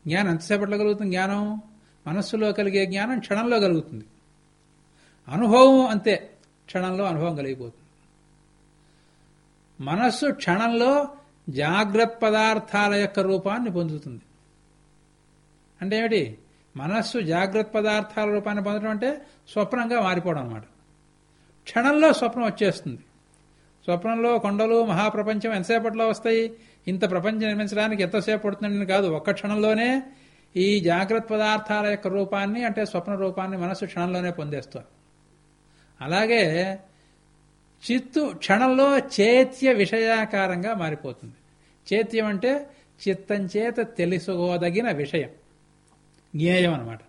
జ్ఞానం ఎంతసేపట్లో కలుగుతుంది జ్ఞానం? మనస్సులో కలిగే జ్ఞానం క్షణంలో కలుగుతుంది. అనుభవం అంతే క్షణంలో అనుభవం కలిగిపోతుంది. మనస్సు క్షణంలో జాగ్రత్త పదార్థాల యొక్క రూపాన్ని పొందుతుంది. అంటే ఏమిటి? మనస్సు జాగ్రత్త పదార్థాల రూపాన్ని పొందడం అంటే స్వప్నంగా మారిపోవడం అనమాట క్షణంలో స్వప్నం వచ్చేస్తుంది. స్వప్నంలో కొండలు మహాప్రపంచం ఎంతసేపట్లో వస్తాయి? ఇంత ప్రపంచం నిర్మించడానికి ఎంతసేపు పడుతుందని కాదు ఒక్క క్షణంలోనే ఈ జాగ్రత్త పదార్థాల యొక్క రూపాన్ని అంటే స్వప్న రూపాన్ని మనస్సు క్షణంలోనే పొందేస్తారు అలాగే చిత్తు క్షణంలో చేత్య విషయాకారంగా మారిపోతుంది. చేత్యం అంటే చిత్తం చేత తెలుసుకోదగిన విషయం. జ్ఞేయం అనమాట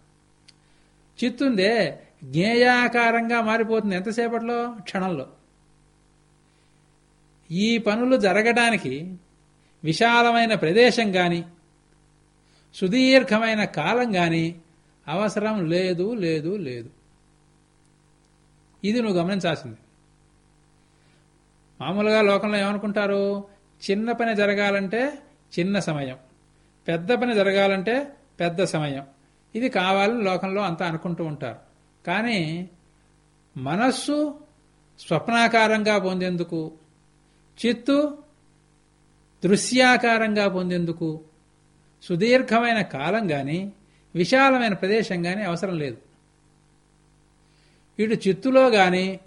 చిత్తుందే జ్ఞేయాకారంగా మారిపోతుంది ఎంతసేపట్లో? క్షణంలో. ఈ పనులు జరగడానికి విశాలమైన ప్రదేశం గాని సుదీర్ఘమైన కాలం గాని అవసరం లేదు లేదు లేదు. ఇది నువ్వు గమనించాల్సింది. మామూలుగా లోకంలో ఏమనుకుంటారు? చిన్న పని జరగాలంటే చిన్న సమయం పెద్ద పని జరగాలంటే పెద్ద సమయం. ఇది కావాలని లోకంలో అంతా అనుకుంటూ ఉంటారు. కానీ మనస్సు స్వప్నాకారంగా పొందేందుకు చిత్తు దృశ్యాకారంగా పొందేందుకు? సుదీర్ఘమైన కాలం గాని విశాలమైన ప్రదేశం కానీ అవసరం లేదు. ఇటు చిత్తులో గాని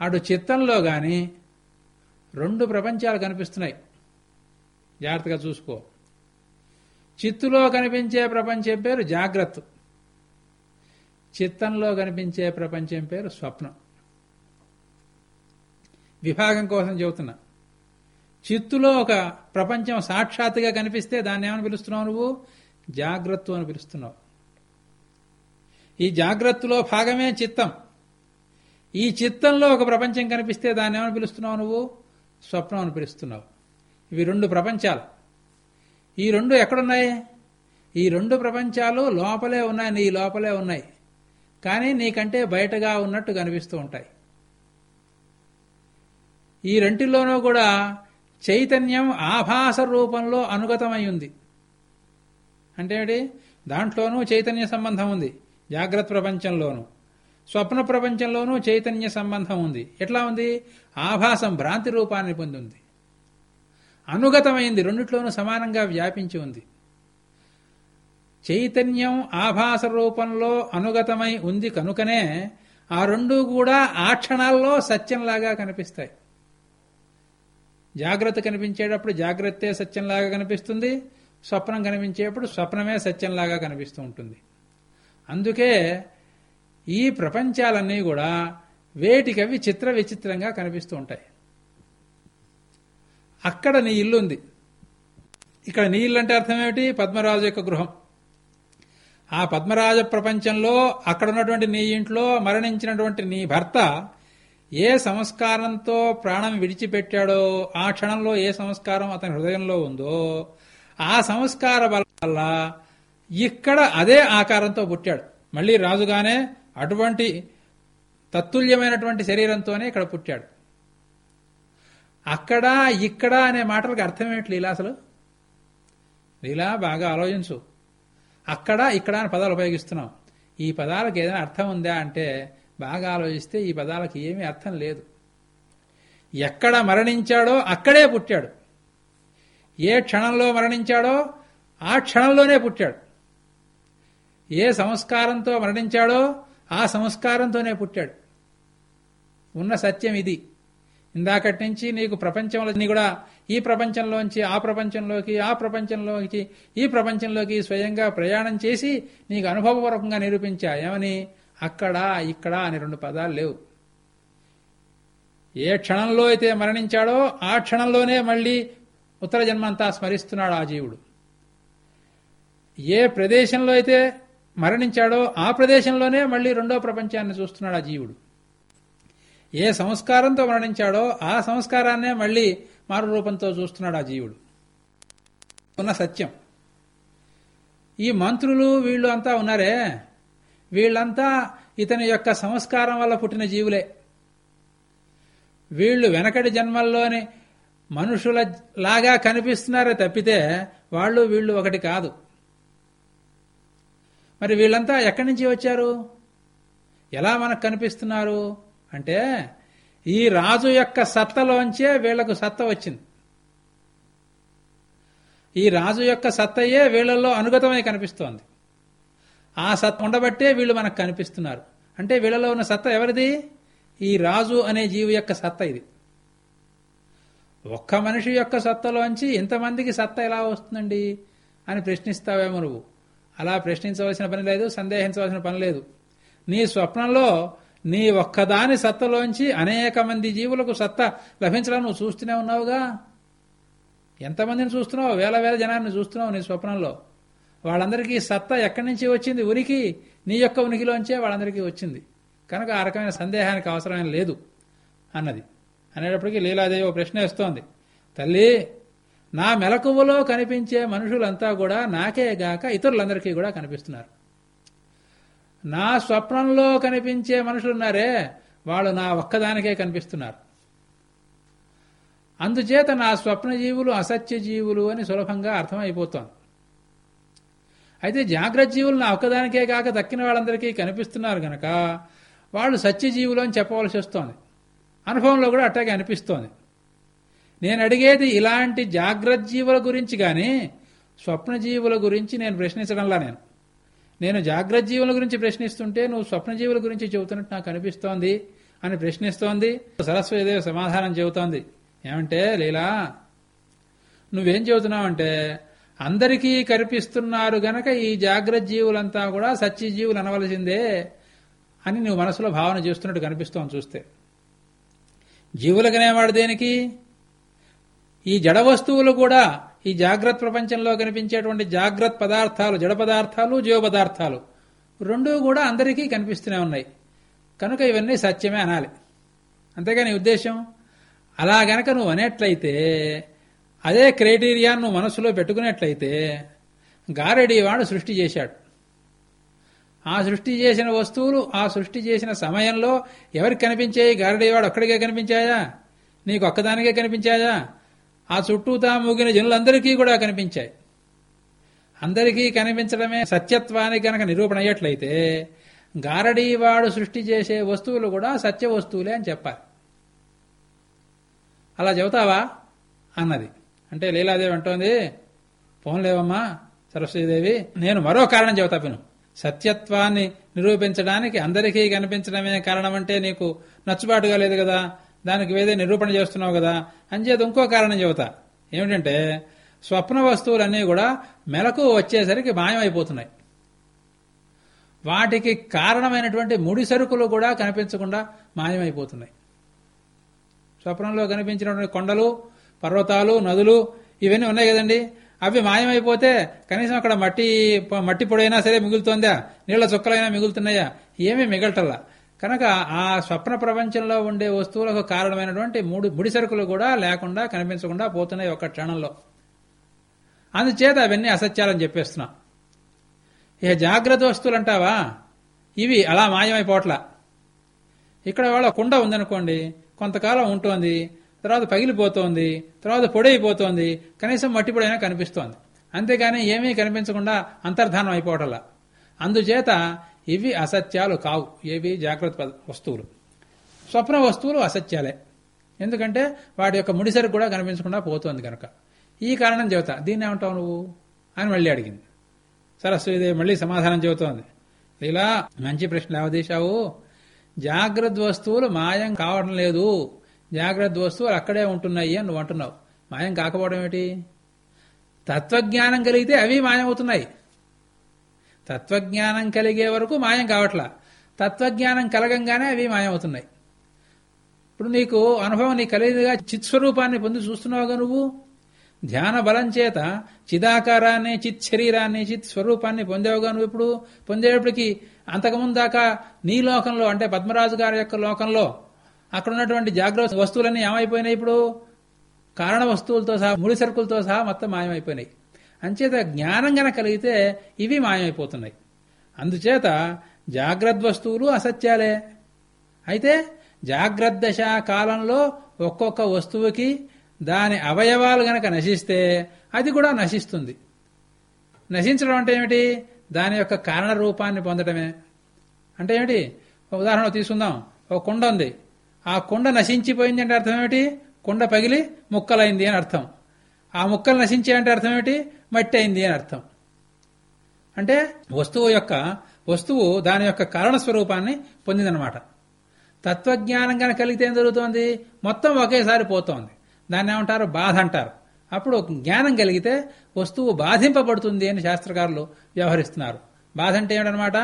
అటు చిత్తంలో గాని రెండు ప్రపంచాలు కనిపిస్తున్నాయి. జాగ్రత్తగా చూసుకో. చిత్తులో కనిపించే ప్రపంచం పేరు జాగ్రత్త. చిత్తంలో కనిపించే ప్రపంచం పేరు స్వప్నం. విభాగం కోసం చెబుతున్నా. చిత్తులో ఒక ప్రపంచం సాక్షాత్తుగా కనిపిస్తే దాన్ని ఏమని పిలుస్తున్నావు నువ్వు? జాగ్రత్త అని పిలుస్తున్నావు. ఈ జాగ్రత్తలో భాగమే చిత్తం. ఈ చిత్తంలో ఒక ప్రపంచం కనిపిస్తే దాన్ని ఏమని పిలుస్తున్నావు నువ్వు? స్వప్నం అని పిలుస్తున్నావు. ఇవి రెండు ప్రపంచాలు. ఈ రెండు ఎక్కడున్నాయి? ఈ రెండు ప్రపంచాలు లోపలే ఉన్నాయి నీ లోపలే ఉన్నాయి. కానీ నీకంటే బయటగా ఉన్నట్టు కనిపిస్తూ ఉంటాయి. ఈ రెంటిల్లోనూ కూడా చైతన్యం ఆభాస రూపంలో అనుగతమై ఉంది అంటే దాంట్లోనూ చైతన్య సంబంధం ఉంది. జాగ్రత్త ప్రపంచంలోనూ. స్వప్న ప్రపంచంలోనూ చైతన్య సంబంధం ఉంది. ఎట్లా ఉంది? ఆభాసం భ్రాంతి రూపాన్ని పొందింది. అనుగతమైంది రెండిట్లోనూ సమానంగా వ్యాపించి ఉంది. చైతన్యం ఆభాస రూపంలో అనుగతమై ఉంది కనుకనే ఆ రెండు కూడా ఆ క్షణాల్లో సత్యంలాగా కనిపిస్తాయి. జాగ్రత్త కనిపించేటప్పుడు జాగ్రత్తే సత్యంలాగా కనిపిస్తుంది స్వప్నం కనిపించేటప్పుడు స్వప్నమే సత్యంలాగా కనిపిస్తూ ఉంటుంది. అందుకే ఈ ప్రపంచాలన్నీ కూడా వేటికవి చిత్ర విచిత్రంగా కనిపిస్తూ ఉంటాయి. అక్కడ నీ ఇల్లు ఉంది ఇక్కడ నీ ఇల్లు అంటే అర్థం ఏమిటి పద్మరాజు యొక్క గృహం. ఆ పద్మరాజ ప్రపంచంలో అక్కడ ఉన్నటువంటి నీ ఇంట్లో మరణించినటువంటి నీ భర్త ఏ సంస్కారంతో ప్రాణం విడిచిపెట్టాడో ఆ క్షణంలో ఏ సంస్కారం అతని హృదయంలో ఉందో ఆ సంస్కార వల్ల ఇక్కడ అదే ఆకారంతో పుట్టాడు. మళ్ళీ రాజుగానే అటువంటి తత్తుల్యమైనటువంటి శరీరంతోనే ఇక్కడ పుట్టాడు. అక్కడ ఇక్కడ అనే మాటలకు అర్థం ఏంటి లీలా అసలు? లీలా బాగా ఆలోచించు. అక్కడ ఇక్కడ అని పదాలు ఉపయోగిస్తున్నాం ఈ పదాలకు ఏదైనా అర్థం ఉందా అంటే బాగా ఆలోచిస్తే ఈ పదాలకు ఏమీ అర్థం లేదు. ఎక్కడ మరణించాడో అక్కడే పుట్టాడు. ఏ క్షణంలో మరణించాడో ఆ క్షణంలోనే పుట్టాడు. ఏ సంస్కారంతో మరణించాడో ఆ సంస్కారంతోనే పుట్టాడు. ఉన్న సత్యం ఇది. ఇందాకటి నుంచి నీకు ప్రపంచంలో నీ కూడా ఈ ప్రపంచంలోంచి ఆ ప్రపంచంలోకి ఆ ప్రపంచంలోకి ఈ ప్రపంచంలోకి స్వయంగా ప్రయాణం చేసి నీకు అనుభవపూర్వకంగా నిరూపించా ఏమని అక్కడ ఇక్కడ అనే రెండు పదాలు లేవు. ఏ క్షణంలో అయితే మరణించాడో ఆ క్షణంలోనే మళ్ళీ ఉత్తర జన్మంతా స్మరిస్తున్నాడు ఆ జీవుడు. ఏ ప్రదేశంలో అయితే మరణించాడో ఆ ప్రదేశంలోనే మళ్ళీ రెండో ప్రపంచాన్ని చూస్తున్నాడు ఆ జీవుడు. ఏ సంస్కారంతో మరణించాడో ఆ సంస్కారాన్నే మళ్ళీ మారు రూపంతో చూస్తున్నాడు ఆ జీవుడు. ఉన్న సత్యం. ఈ మంత్రులు వీళ్ళు అంతా ఉన్నారే? వీళ్ళంతా ఇతని యొక్క సంస్కారం వల్ల పుట్టిన జీవులే. వీళ్ళు వెనకటి జన్మల్లోని మనుషుల లాగా కనిపిస్తున్నారే తప్పితే వాళ్ళు వీళ్ళు ఒకటి కాదు. మరి వీళ్ళంతా ఎక్కడి నుంచి వచ్చారు? ఎలా మనకు కనిపిస్తున్నారు? అంటే ఈ రాజు యొక్క సత్తలోంచే వీళ్ళకు సత్త వచ్చింది. ఈ రాజు యొక్క సత్తయే వీళ్ళల్లో అనుగతమై కనిపిస్తోంది. ఆ సత్త ఉండబట్టే వీళ్ళు మనకు కనిపిస్తున్నారు. అంటే వీళ్ళలో ఉన్న సత్త ఎవరిది? ఈ రాజు అనే జీవి యొక్క సత్త ఇది. ఒక్క మనిషి యొక్క సత్తలోంచి ఇంతమందికి సత్త ఎలా వస్తుందండి అని ప్రశ్నిస్తావేమో నువ్వు. అలా ప్రశ్నించవలసిన పని లేదు సందేహించవలసిన పని లేదు. నీ స్వప్నంలో నీ ఒక్కదాని సత్తలోంచి అనేక మంది జీవులకు సత్త లభించడం నువ్వు చూస్తూనే ఉన్నావుగా? ఎంతమందిని చూస్తున్నావు? వేల వేల జనాన్ని చూస్తున్నావు నీ స్వప్నంలో? వాళ్ళందరికీ సత్తా ఎక్కడి నుంచి వచ్చింది? ఉనికి. నీ యొక్క ఉనికిలోంచే వాళ్ళందరికీ వచ్చింది. కనుక ఆ రకమైన సందేహానికి అవసరమైన లేదు అన్నది. అనేటప్పటికీ లీలాదేవి ఒక ప్రశ్న వేస్తోంది. తల్లి నా మెలకువలో కనిపించే మనుషులంతా కూడా నాకే గాక ఇతరులందరికీ కూడా కనిపిస్తున్నారు. నా స్వప్నంలో కనిపించే మనుషులున్నారే వాళ్ళు నా ఒక్కదానికే కనిపిస్తున్నారు. అందుచేత నా స్వప్న జీవులు అసత్య జీవులు అని సులభంగా అర్థమైపోతోంది. అయితే జాగ్రత్త జీవులు నా ఒక్కదానికే కాక దక్కిన వాళ్ళందరికీ కనిపిస్తున్నారు గనక వాళ్ళు సత్యజీవులు అని చెప్పవలసి వస్తోంది. అనుభవంలో కూడా అట్టాగే అనిపిస్తోంది. నేను అడిగేది ఇలాంటి జాగ్రత్త జీవుల గురించి కానీ స్వప్న జీవుల గురించి నేను ప్రశ్నించడంలా నేను. నేను జాగ్రత్త జీవుల గురించి ప్రశ్నిస్తుంటే నువ్వు స్వప్న జీవుల గురించి చెబుతున్నట్టు నాకు అనిపిస్తోంది అని ప్రశ్నిస్తోంది. సరస్వతిదేవి సమాధానం చెబుతోంది. ఏమంటే లీలా నువ్వేం చెబుతున్నావంటే అందరికీ కనిపిస్తున్నారు గనక ఈ జాగ్రత్త జీవులంతా కూడా సత్య జీవులు అనవలసిందే అని నువ్వు మనసులో భావన చేస్తున్నట్టు కనిపిస్తోంది చూస్తే. జీవులకనేవాడు దేనికి? ఈ జడ వస్తువులు కూడా ఈ జాగ్రత్త ప్రపంచంలో కనిపించేటువంటి జాగ్రత్త పదార్థాలు జడ పదార్థాలు జీవ పదార్థాలు రెండూ కూడా అందరికీ కనిపిస్తూనే ఉన్నాయి. కనుక ఇవన్నీ సత్యమే అనాలి. అంతేగాని ఉద్దేశం? అలా గనక నువ్వు అనేట్లయితే అదే క్రైటీరియాను నువ్వు మనసులో పెట్టుకున్నట్లయితే గారెడి వాడు సృష్టి చేశాడు. ఆ సృష్టి చేసిన వస్తువులు ఆ సృష్టి చేసిన సమయంలో ఎవరికి కనిపించాయి? గారడీవాడు ఒక్కడికే కనిపించాయా? నీకు ఒక్కదానికే కనిపించాయా? ఆ చుట్టూతా మూగిన జనులందరికీ కూడా కనిపించాయి. అందరికీ కనిపించడమే సత్యత్వానికి కనుక నిరూపణ అయ్యట్లయితే గారడీవాడు సృష్టి చేసే వస్తువులు కూడా సత్య వస్తువులే అని చెప్పాలి. అలా చెబుతావా? అన్నది. అంటే లీలాదేవి అంటోంది పోన్లేవమ్మా సరస్వతీదేవి నేను మరో కారణం చెబుతా పిను సత్యత్వాన్ని నిరూపించడానికి అందరికీ కనిపించడమే కారణం అంటే నీకు నచ్చుబాటుగా లేదు కదా దానికి వేదే నిరూపణ చేస్తున్నావు కదా అంచేది ఇంకో కారణం చెబుతా. ఏమిటంటే స్వప్న వస్తువులన్నీ కూడా మెలకు వచ్చేసరికి మాయమైపోతున్నాయి. వాటికి కారణమైనటువంటి ముడి సరుకులు కూడా కనిపించకుండా మాయమైపోతున్నాయి. స్వప్నంలో కనిపించినటువంటి కొండలు పర్వతాలు నదులు ఇవన్నీ ఉన్నాయి కదండి. అవి మాయమైపోతే కనీసం అక్కడ మట్టి మట్టి పొడైనా సరే మిగులుతోందా? నీళ్ళ చుక్కలైనా మిగులుతున్నాయా? ఏమీ మిగలటల్లా. కనుక ఆ స్వప్న ప్రపంచంలో ఉండే వస్తువులకు కారణమైనటువంటి మూడు ముడి సరుకులు కూడా లేకుండా కనిపించకుండా పోతున్నాయి ఒక క్షణంలో. అందుచేత అవన్నీ అసత్యాలని చెప్పేస్తున్నా. ఇక జాగ్రత్త వస్తువులు అంటావా? ఇవి అలా మాయమైపోవట్లా ఇక్కడ వాళ్ళ కుండ ఉందనుకోండి కొంతకాలం ఉంటుంది తర్వాత పగిలిపోతోంది తర్వాత పొడైపోతోంది కనీసం మట్టి పొడైనా కనిపిస్తోంది. అంతేగాని ఏమీ కనిపించకుండా అంతర్ధానం అయిపోవటంలా. అందుచేత ఇవి అసత్యాలు కావు. ఏవి జాగ్రత్త వస్తువులు. స్వప్న వస్తువులు అసత్యాలే. ఎందుకంటే వాటి యొక్క ముడిసరికి కూడా కనిపించకుండా పోతోంది కనుక ఈ కారణం చెబుతా. దీన్ని ఏమంటావు నువ్వు? అని మళ్ళీ అడిగింది. సరస్వతిదేవి మళ్ళీ సమాధానం చెబుతోంది. ఇలా మంచి ప్రశ్న అవదీశావు జాగ్రత్త వస్తువులు మాయం కావడం లేదు. జాగ్రత్త వస్తువులు అక్కడే ఉంటున్నాయి అని నువ్వు అంటున్నావు. మాయం కాకపోవడం ఏమిటి? తత్వజ్ఞానం కలిగితే అవి మాయమవుతున్నాయి. తత్వజ్ఞానం కలిగే వరకు మాయం కావట్లా. తత్వజ్ఞానం కలగంగానే అవి మాయమవుతున్నాయి. ఇప్పుడు నీకు అనుభవం నీ కలిగిగా చిత్స్వరూపాన్ని పొంది చూస్తున్నావుగా నువ్వు? ధ్యాన బలం చేత చిదాకారాన్ని చిత్ శరీరాన్ని చిత్ స్వరూపాన్ని పొందేవుగా నువ్వు ఇప్పుడు? పొందేటప్పటికి అంతకుముందు దాకా నీ లోకంలో అంటే పద్మరాజు గారి యొక్క లోకంలో అక్కడ ఉన్నటువంటి జాగ్రత్త వస్తువులన్నీ ఏమైపోయినాయి ఇప్పుడు? కారణ వస్తువులతో సహా ముడి సరుకులతో సహా మొత్తం మాయమైపోయినాయి. అంచేత జ్ఞానం గన కలిగితే ఇవి మాయమైపోతున్నాయి. అందుచేత జాగ్రత్త వస్తువులు అసత్యాలే. అయితే జాగ్రత్త దశ కాలంలో ఒక్కొక్క వస్తువుకి దాని అవయవాలు గనక నశిస్తే అది కూడా నశిస్తుంది. నశించడం అంటే ఏమిటి? దాని యొక్క కారణ రూపాన్ని పొందడమే అంటే ఏమిటి? ఉదాహరణ తీసుకుందాం. ఒక కుండ ఉంది. ఆ కుండ నశించిపోయింది అంటే అర్థం ఏమిటి? కుండ పగిలి ముక్కలైంది అని అర్థం. ఆ ముక్కలు నశించాయంటే అర్థం ఏమిటి? మట్టి అయింది అని అర్థం. అంటే వస్తువు యొక్క వస్తువు దాని యొక్క కారణ స్వరూపాన్ని పొందిందనమాట తత్వజ్ఞానం కనుక కలిగితే ఏం జరుగుతోంది? మొత్తం ఒకేసారి పోతోంది. దాన్ని ఏమంటారు? బాధ అంటారు. అప్పుడు జ్ఞానం కలిగితే వస్తువు బాధింపబడుతుంది అని శాస్త్రకారులు వ్యవహరిస్తున్నారు. బాధ అంటే ఏమిటనమాట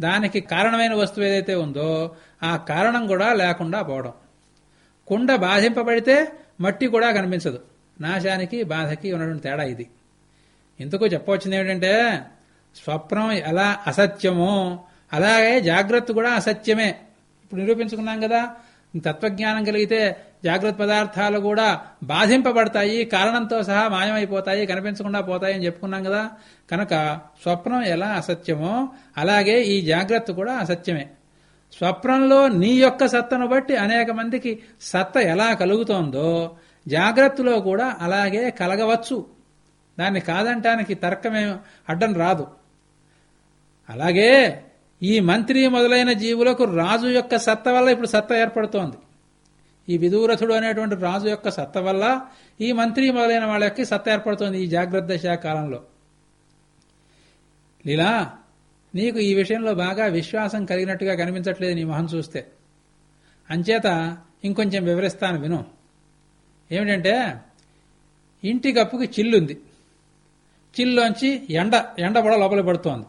దానికి కారణమైన వస్తువు ఏదైతే ఉందో ఆ కారణం కూడా లేకుండా పోవడం. కుండ బాధింపబడితే మట్టి కూడా కనిపించదు. నాశానికి బాధకి ఉన్నటువంటి తేడా ఇది. ఇందుకు చెప్పవచ్చింది ఏమిటంటే స్వప్నం ఎలా అసత్యమో అలాగే జాగ్రత్త కూడా అసత్యమే. ఇప్పుడు నిరూపించుకున్నాం కదా తత్వజ్ఞానం కలిగితే జాగ్రత్త పదార్థాలు కూడా బాధింపబడతాయి కారణంతో సహా మాయమైపోతాయి కనిపించకుండా పోతాయి అని చెప్పుకున్నాం కదా. కనుక స్వప్నం ఎలా అసత్యమో అలాగే ఈ జాగ్రత్త కూడా అసత్యమే. స్వప్నంలో నీ యొక్క సత్తను బట్టి అనేక మందికి సత్త ఎలా కలుగుతోందో జాగ్రత్తలో కూడా అలాగే కలగవచ్చు. దాన్ని కాదంటానికి తర్కమే అడ్డం రాదు. అలాగే ఈ మంత్రి మొదలైన జీవులకు రాజు యొక్క సత్త వల్ల ఇప్పుడు సత్త ఏర్పడుతోంది. ఈ విదూరథుడు అనేటువంటి రాజు యొక్క సత్త వల్ల ఈ మంత్రి మొదలైన వాళ్ళకి సత్త ఏర్పడుతోంది ఈ జాగ్రత్త దశా కాలంలో. లీలా నీకు ఈ విషయంలో బాగా విశ్వాసం కలిగినట్టుగా కనిపించట్లేదు నీ మొహం చూస్తే. అంచేత ఇంకొంచెం వివరిస్తాను విను. ఏమిటంటే ఇంటి కప్పుకి చిల్లుంది. చిల్లోంచి ఎండ ఎండ కూడా లోపల పడుతోంది.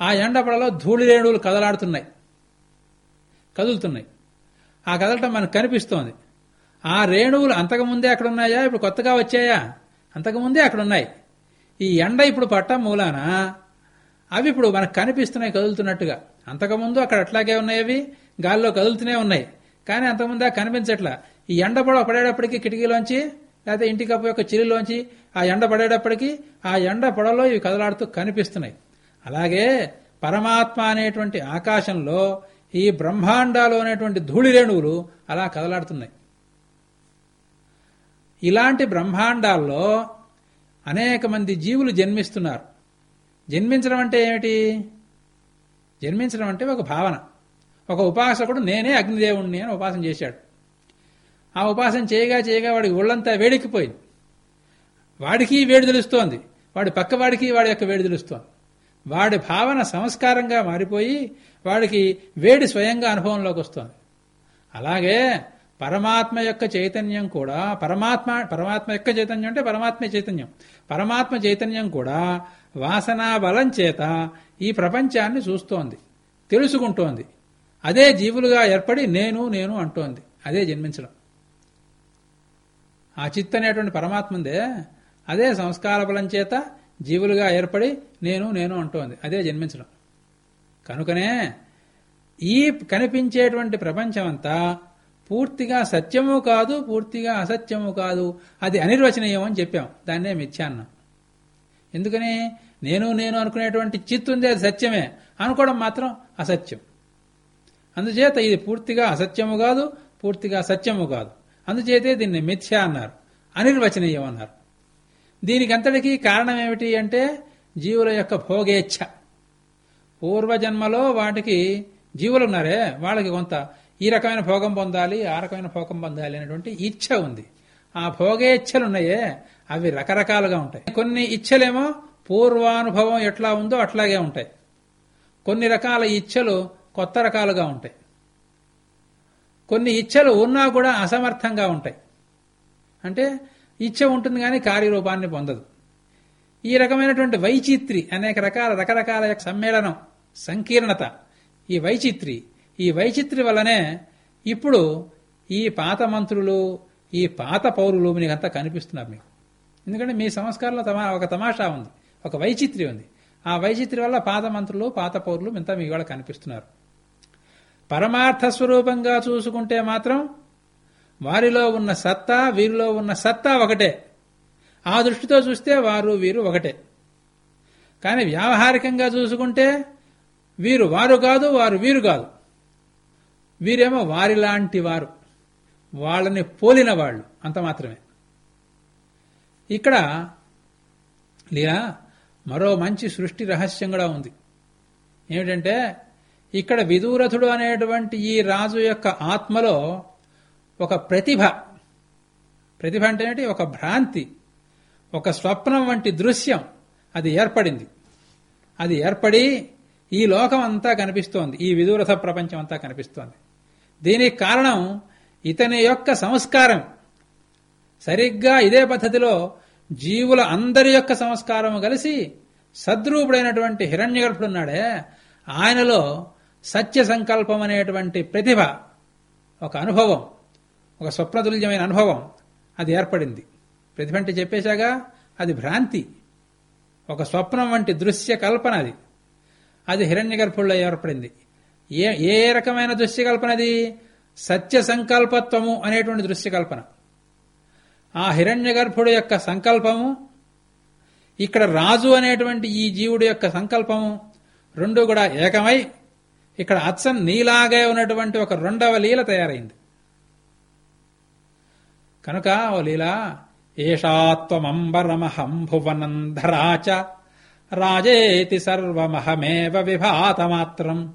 ఆ ఎండపడలో ధూళి రేణువులు కదలాడుతున్నాయి. కదులుతున్నాయి. ఆ కదలటం మనకు కనిపిస్తోంది. ఆ రేణువులు అంతకుముందే అక్కడ ఉన్నాయా ఇప్పుడు కొత్తగా వచ్చాయా? అంతకుముందే అక్కడ ఉన్నాయి ఈ ఎండ ఇప్పుడు పట్టం మూలాన? అవి ఇప్పుడు మనకు కనిపిస్తున్నాయి కదులుతున్నట్టుగా. అంతకుముందు అక్కడ అట్లాగే ఉన్నాయి అవి గాల్లో కదులుతూనే ఉన్నాయి. కానీ అంతకుముందే కనిపించట్లా. ఈ ఎండ పొడ పడేటప్పటికి కిటికీలోంచి లేకపోతే ఇంటి కప్పు యొక్క చిరిలోంచి ఆ ఎండ పడేటప్పటికి ఆ ఎండ పొడలో ఇవి కదలాడుతూ కనిపిస్తున్నాయి. అలాగే పరమాత్మ అనేటువంటి ఆకాశంలో ఈ బ్రహ్మాండాలు అనేటువంటి ధూళి రేణువులు అలా కదలాడుతున్నాయి. ఇలాంటి బ్రహ్మాండాల్లో అనేక మంది జీవులు జన్మిస్తున్నారు. జన్మించడం అంటే ఏమిటి? జన్మించడం అంటే ఒక భావన. ఒక ఉపాసకుడు నేనే అగ్నిదేవుణ్ణి అని ఉపాసన చేశాడు. ఆ ఉపాసన చేయగా చేయగా వాడికి ఒళ్ళంతా వేడెక్కిపోయింది. వాడికి వేడి తెలుస్తోంది. వాడి పక్కవాడికి వాడి యొక్క వేడి తెలుస్తోంది. వాడి భావన సంస్కారంగా మారిపోయి వాడికి వేడి స్వయంగా అనుభవంలోకి వస్తోంది. అలాగే పరమాత్మ యొక్క చైతన్యం కూడా పరమాత్మ పరమాత్మ యొక్క చైతన్యం అంటే పరమాత్మ చైతన్యం. పరమాత్మ చైతన్యం కూడా వాసనా బలం చేత ఈ ప్రపంచాన్ని చూస్తోంది తెలుసుకుంటోంది. అదే జీవులుగా ఏర్పడి నేను నేను అంటోంది. అదే జన్మించడం. ఆ చిత్ అనేటువంటి పరమాత్మందే అదే సంస్కార బలం చేత జీవులుగా ఏర్పడి నేను నేను అంటోంది. అదే జన్మించడం. కనుకనే ఈ కనిపించేటువంటి ప్రపంచమంతా పూర్తిగా సత్యము కాదు పూర్తిగా అసత్యము కాదు. అది అనిర్వచనీయం అని చెప్పాం. దాన్నే మిథ్యాన్నం ఎందుకని? నేను నేను అనుకునేటువంటి చిత్తు ఉంది అది సత్యమే. అనుకోవడం మాత్రం అసత్యం. అందుచేత ఇది పూర్తిగా అసత్యము కాదు పూర్తిగా సత్యము కాదు. అందుచేతే దీన్ని మిథ్య అన్నారు. అనిర్వచనీయం అన్నారు. దీనికి అంతటికీ కారణం ఏమిటి అంటే జీవుల యొక్క భోగేచ్ఛ. పూర్వజన్మలో వాటికి జీవులు ఉన్నారే వాళ్ళకి కొంత. ఈ రకమైన భోగం పొందాలి ఆ రకమైన భోగం పొందాలి అనేటువంటి ఇచ్ఛ ఉంది. ఆ భోగేచ్ఛలు ఉన్నాయే అవి రకరకాలుగా ఉంటాయి. కొన్ని ఇచ్ఛలేమో పూర్వానుభవం ఎట్లా ఉందో అట్లాగే ఉంటాయి. కొన్ని రకాల ఇచ్ఛలు కొత్త రకాలుగా ఉంటాయి. కొన్ని ఇచ్ఛలు ఉన్నా కూడా అసమర్థంగా ఉంటాయి. అంటే ఇచ్చ ఉంటుంది కానీ కార్యరూపాన్ని పొందదు. ఈ రకమైనటువంటి వైచిత్రి అనేక రకాల రకరకాల సమ్మేళనం సంకీర్ణత ఈ వైచిత్రి. ఈ వైచిత్రి వల్లనే ఇప్పుడు ఈ పాత మంత్రులు ఈ పాత పౌరులు మీకంతా కనిపిస్తున్నారు మీకు. ఎందుకంటే మీ సంస్కారంలో తమా ఒక తమాషా ఉంది ఒక వైచిత్రి ఉంది. ఆ వైచిత్రి వల్ల పాత మంత్రులు పాత పౌరులు ఇంత మీ వాళ్ళ కనిపిస్తున్నారు. పరమార్థ స్వరూపంగా చూసుకుంటే మాత్రం వారిలో ఉన్న సత్తా వీరిలో ఉన్న సత్తా ఒకటే. ఆ దృష్టితో చూస్తే వారు వీరు ఒకటే. కానీ వ్యావహారికంగా చూసుకుంటే వీరు వారు కాదు వారు వీరు కాదు. వీరేమో వారిలాంటి వారు. వాళ్ళని పోలిన వాళ్ళు. అంత మాత్రమే. ఇక్కడ లీలా మరో మంచి సృష్టి రహస్యం కూడా ఉంది. ఏమిటంటే ఇక్కడ విదూరథుడు అనేటువంటి ఈ రాజు యొక్క ఆత్మలో ఒక ప్రతిభ. ప్రతిభ అంటే ఒక భ్రాంతి. ఒక స్వప్నం వంటి దృశ్యం. అది ఏర్పడింది. అది ఏర్పడి ఈ లోకం అంతా కనిపిస్తోంది. ఈ విదూరథ ప్రపంచం అంతా కనిపిస్తోంది. దీనికి కారణం ఇతని యొక్క సంస్కారం. సరిగ్గా ఇదే పద్ధతిలో జీవుల అందరి యొక్క సంస్కారం కలిసి సద్రూపుడైనటువంటి హిరణ్యగర్భుడున్నాడే ఆయనలో సత్య సంకల్పం అనేటువంటి ప్రతిభ ఒక అనుభవం. ఒక స్వప్నతుల్యమైన అనుభవం. అది ఏర్పడింది. ప్రతిభంటే చెప్పేశాగా అది భ్రాంతి. ఒక స్వప్నం వంటి దృశ్య కల్పన అది. అది హిరణ్యగర్భుల్లో ఏర్పడింది. ఏ ఏ రకమైన దృశ్య కల్పన అది? సత్య సంకల్పత్వము అనేటువంటి దృశ్య కల్పన. ఆ హిరణ్యగర్భుడు యొక్క సంకల్పము ఇక్కడ రాజు అనేటువంటి ఈ జీవుడు యొక్క సంకల్పము రెండు కూడా ఏకమై ఇక్కడ అచ్చం నీలాగే ఉన్నటువంటి ఒక రెండవ లీల తయారైంది. కనుక ఓ లీలా ఏషాత్వమంబరమహం భువనంధరాచ రాజేతి సర్వమహమేవ విభాతమాత్రం.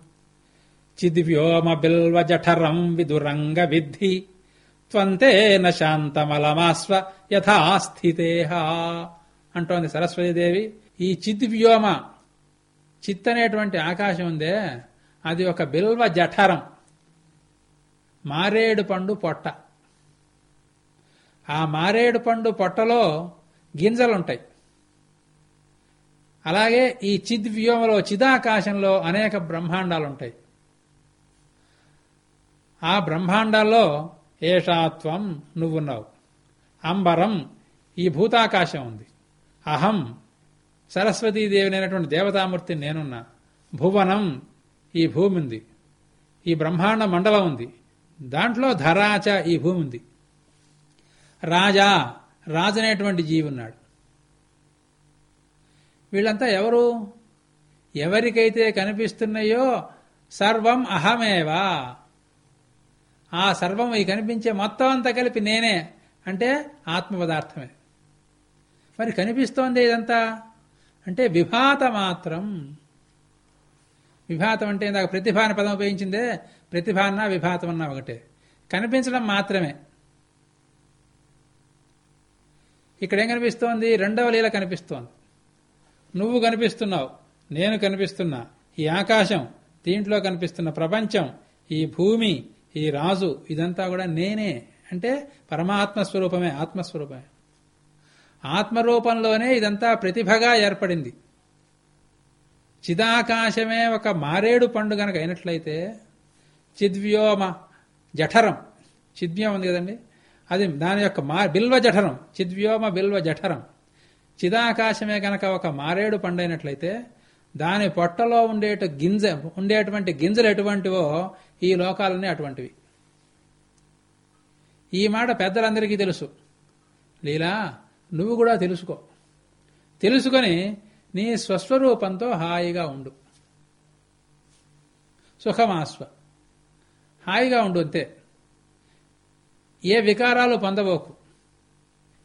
చిద్వ్యోమ బిల్వ జఠరం విదురంగ విద్ధి త్వంతేన శాంతమలమాస్వ యథాస్థితేహ అంటోంది సరస్వతీదేవి. ఈ చిద్వ్యోమ చిత్ అనేటువంటి ఆకాశం ఉందే అది ఒక బిల్వ జఠరం మారేడు పండు పొట్ట. ఆ మారేడు పండు పొట్టలో గింజలుంటాయి. అలాగే ఈ చిద్వ్యోమలో చిదాకాశంలో అనేక బ్రహ్మాండాలుంటాయి. ఆ బ్రహ్మాండాల్లో ఏషాత్వం నువ్వున్నావు. అంబరం ఈ భూతాకాశం ఉంది. అహం సరస్వతీదేవినైనటువంటి దేవతామూర్తి నేనున్నా. భువనం ఈ భూమి ఉంది ఈ బ్రహ్మాండ మండలం ఉంది. దాంట్లో ధరాచ ఈ భూమి ఉంది రాజా రాజు అనేటువంటి జీవి ఉన్నాడు. వీళ్ళంతా ఎవరు? ఎవరికైతే కనిపిస్తున్నాయో సర్వం అహమేవా? ఆ సర్వం ఈ కనిపించే మొత్తం అంతా కలిపి నేనే. అంటే ఆత్మ పదార్థమే మరి కనిపిస్తోంది ఇదంతా? అంటే విభాత మాత్రం. విభాతం అంటే ఇందాక ప్రతిభ అనే పదం ఉపయోగించిందే. ప్రతిభ అన్నా విభాతం అన్నా ఒకటే. కనిపించడం మాత్రమే. ఇక్కడ ఏం కనిపిస్తోంది? రెండవ లీల కనిపిస్తోంది. నువ్వు కనిపిస్తున్నావు నేను కనిపిస్తున్నా. ఈ ఆకాశం దీంట్లో కనిపిస్తున్న ప్రపంచం ఈ భూమి ఈ రాజు ఇదంతా కూడా నేనే. అంటే పరమాత్మ స్వరూపమే ఆత్మస్వరూపమే. ఆత్మరూపంలోనే ఇదంతా ప్రతిభగా ఏర్పడింది. చిదాకాశమే ఒక మారేడు పండు గనక అయినట్లయితే చిద్వ్యోమ జఠరం చిద్వ్యం ఉంది కదండి? అది దాని యొక్క మా బిల్వ జఠరం. చిద్వ్యోమ బిల్వ జఠరం. చిదాకాశమే గనక ఒక మారేడు పండైనట్లయితే దాని పొట్టలో ఉండేట గింజ ఉండేటువంటి గింజలు ఎటువంటివో ఈ లోకాలన్నీ అటువంటివి. ఈ మాట పెద్దలందరికీ తెలుసు. లీలా నువ్వు కూడా తెలుసుకో. తెలుసుకొని నీ స్వస్వరూపంతో హాయిగా ఉండు. సుఖమాస్వ. హాయిగా ఉండు అంతే. ఏ వికారాలు పొందబోకు?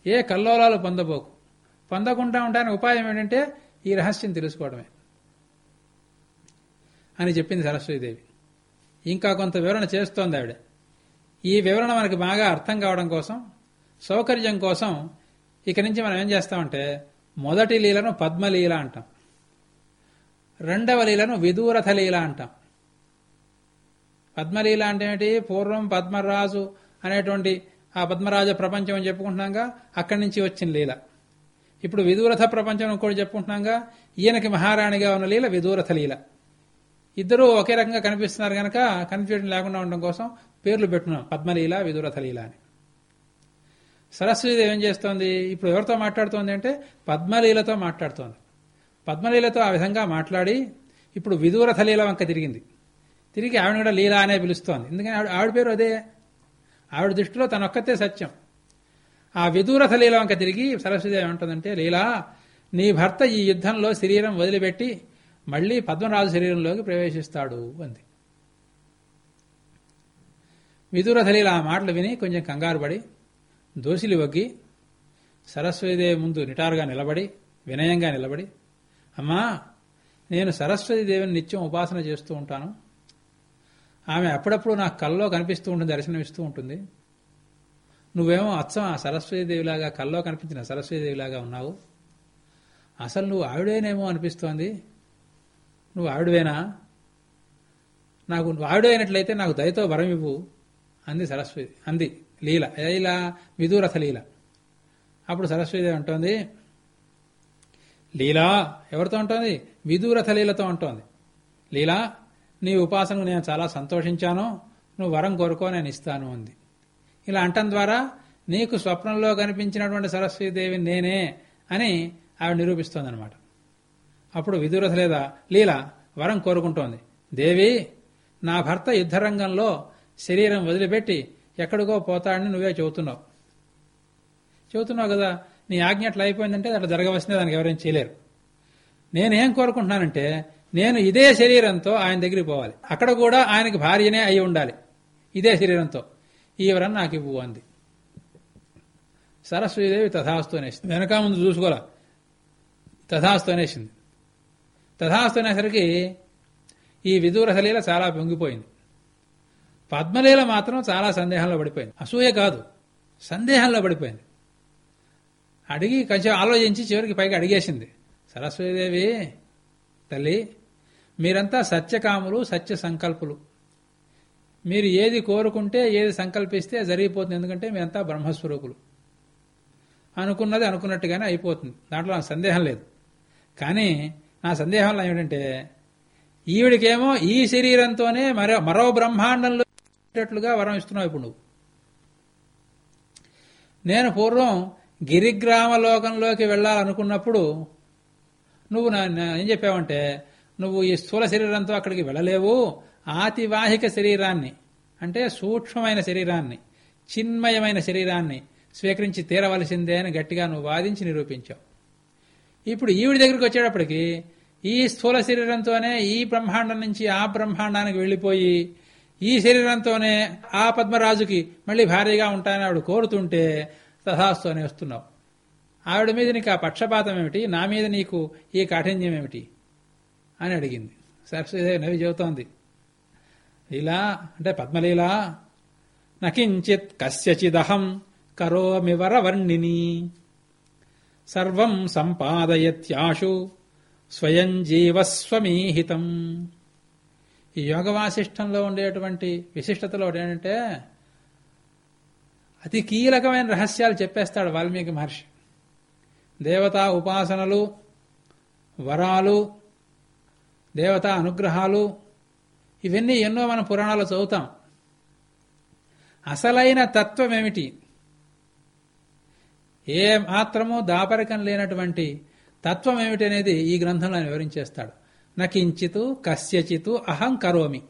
ఏ కల్లోలాలు పొందబోకు? పొందకుండా ఉండడానికి ఉపాయం ఏంటంటే ఈ రహస్యం తెలుసుకోవడమే. అని చెప్పింది సరస్వతీదేవి. ఇంకా కొంత వివరణ చేస్తోంది ఆవిడ. ఈ వివరణ మనకి బాగా అర్థం కావడం కోసం సౌకర్యం కోసం ఇక నుంచి మనం ఏం చేస్తామంటే మొదటి లీలను పద్మలీల అంటాం. రెండవ లీలను విదూరథ లీల అంటాం. పద్మలీల అంటే ఏంటి పూర్వం పద్మరాజు అనేటువంటి ఆ పద్మరాజ ప్రపంచం అని చెప్పుకుంటున్నాగా అక్కడి నుంచి వచ్చిన లీల. ఇప్పుడు విదూరథ ప్రపంచం కూడా చెప్పుకుంటున్నాగా ఈయనకి మహారాణిగా ఉన్న లీల విదూరథ లీల. ఇద్దరూ ఒకే రకంగా కనిపిస్తున్నారు గనక కన్ఫ్యూజన్ లేకుండా ఉండడం కోసం పేర్లు పెట్టున్నాం పద్మలీల విదూరథ లీల అని. సరస్వతిదేవి ఏం చేస్తోంది? ఇప్పుడు ఎవరితో మాట్లాడుతోంది అంటే పద్మలీలతో మాట్లాడుతోంది. పద్మలీలతో ఆ విధంగా మాట్లాడి ఇప్పుడు విదూరథ లీల వంక తిరిగింది. తిరిగి ఆవిడ కూడా లీల అనే పిలుస్తోంది. ఎందుకని ఆవిడ ఆవిడ పేరు అదే ఆవిడ దృష్టిలో తనొక్కతే సత్యం. ఆ విదూరథ లీల వంక తిరిగి సరస్వతిదేవి ఏమంటుందంటే లీలా నీ భర్త ఈ యుద్ధంలో శరీరం వదిలిపెట్టి మళ్ళీ పద్మరాజు శరీరంలోకి ప్రవేశిస్తాడు అంది. విదూరథ లీల ఆ మాటలు విని కొంచెం కంగారు పడి దోసిలి వగ్గి సరస్వతిదేవి ముందు నిటారుగా నిలబడి వినయంగా నిలబడి అమ్మా నేను సరస్వతీదేవిని నిత్యం ఉపాసన చేస్తూ ఉంటాను. ఆమె అప్పుడప్పుడు నాకు కల్లో కనిపిస్తూ ఉంటుంది దర్శనమిస్తూ ఉంటుంది. నువ్వేమో అచ్చం ఆ సరస్వతీదేవిలాగా కల్లో కనిపించిన సరస్వతీదేవిలాగా ఉన్నావు. అసలు నువ్వు ఆవిడేనేమో అనిపిస్తోంది. నువ్వు ఆవిడవేనా? నాకు నువ్వు ఆవిడే అయినట్లయితే నాకు దయతో వరం ఇవ్వు అంది సరస్వతి అంది లీల ఇలా విదూరథ లీల. అప్పుడు సరస్వతిదేవి అంటోంది లీలా ఎవరితో ఉంటుంది విదూరథ లీలతో ఉంటోంది లీలా నీ ఉపాసనకు నేను చాలా సంతోషించాను నువ్వు వరం కోరుకో నేను ఇస్తాను అంది. ఇలా అంటం ద్వారా నీకు స్వప్నంలో కనిపించినటువంటి సరస్వతీదేవి నేనే అని ఆవిడ నిరూపిస్తోందనమాట అప్పుడు విదురథ లేదా లీల వరం కోరుకుంటోంది. దేవి నా భర్త యుద్ధరంగంలో శరీరం వదిలిపెట్టి ఎక్కడికో పోతాడని నువ్వే చెబుతున్నావు. చెబుతున్నావు కదా నీ ఆజ్ఞ అట్లా అయిపోయిందంటే అట్లా జరగవలసిందే దానికి ఎవరేం చేయలేరు. నేనేం కోరుకుంటున్నానంటే నేను ఇదే శరీరంతో ఆయన దగ్గరికి పోవాలి. అక్కడ కూడా ఆయనకి భార్యనే అయి ఉండాలి. ఇదే శరీరంతో. ఈ నాకు ఇవ్వు అంది. సరస్వతీదేవి తథాస్తు అనేసింది. వెనక ముందు చూసుకోలే తథాస్తు అనేసింది. తథాస్తు అనేసరికి ఈ విదూరసలీల చాలా పొంగిపోయింది. పద్మలీల మాత్రం చాలా సందేహంలో పడిపోయింది. అసూయ కాదు. సందేహంలో పడిపోయింది. అడిగి కొంచెం ఆలోచించి చివరికి పైకి అడిగేసింది. సరస్వతీదేవి తల్లి మీరంతా సత్యకాములు సత్య సంకల్పులు. మీరు ఏది కోరుకుంటే ఏది సంకల్పిస్తే జరిగిపోతుంది. ఎందుకంటే మీరంతా బ్రహ్మస్వరూపులు. అనుకున్నది అనుకున్నట్టుగానే అయిపోతుంది. దాంట్లో నాకు సందేహం లేదు. కానీ నా సందేహంలో ఏమిటంటే ఈవిడికేమో ఈ శరీరంతోనే మరో మరో బ్రహ్మాండంలో ఉండేటట్లుగా వరం ఇస్తున్నావు ఇప్పుడు నువ్వు. నేను పూర్వం గిరిగ్రామ లోకంలోకి వెళ్ళాలనుకున్నప్పుడు నువ్వు నా ఏం చెప్పావంటే నువ్వు ఈ స్థూల శరీరంతో అక్కడికి వెళ్ళలేవు. ఆతివాహిక శరీరాన్ని అంటే సూక్ష్మమైన శరీరాన్ని చిన్మయమైన శరీరాన్ని స్వీకరించి తీరవలసిందే అని గట్టిగా నువ్వు వాదించి నిరూపించావు. ఇప్పుడు ఈవిడి దగ్గరికి వచ్చేటప్పటికి ఈ స్థూల శరీరంతోనే ఈ బ్రహ్మాండం నుంచి ఆ బ్రహ్మాండానికి వెళ్ళిపోయి ఈ శరీరంతోనే ఆ పద్మరాజుకి మళ్ళీ భారీగా ఉంటానని ఆవిడ కోరుతుంటే తథాస్తు అని వస్తున్నావు. ఆవిడ మీద నీకు ఆ పక్షపాతం ఏమిటి నా మీద నీకు ఈ కాఠిన్యం ఏమిటి అని అడిగింది. సరస్వతి నవి చెబుతోంది? లీలా అంటే పద్మలీలా? నకించిత్ కస్యచిదహం కరోమి వరవర్ణిని. సర్వం సంపాదయత్యాశు స్వయం జీవస్వమీహితం. ఈ యోగ వాసిష్టంలో ఉండేటువంటి విశిష్టతలో ఏంటంటే అతి కీలకమైన రహస్యాలు చెప్పేస్తాడు వాల్మీకి మహర్షి. దేవతా ఉపాసనలు వరాలు దేవతా అనుగ్రహాలు ఇవన్నీ ఎన్నో మన పురాణాలు చదువుతాం. అసలైన తత్వం ఏమిటి ఏ మాత్రము దాపరికం లేనటువంటి తత్వం ఏమిటి అనేది ఈ గ్రంథంలో వివరించేస్తాడు. నకించితు కస్యచితు అహం కరోమి.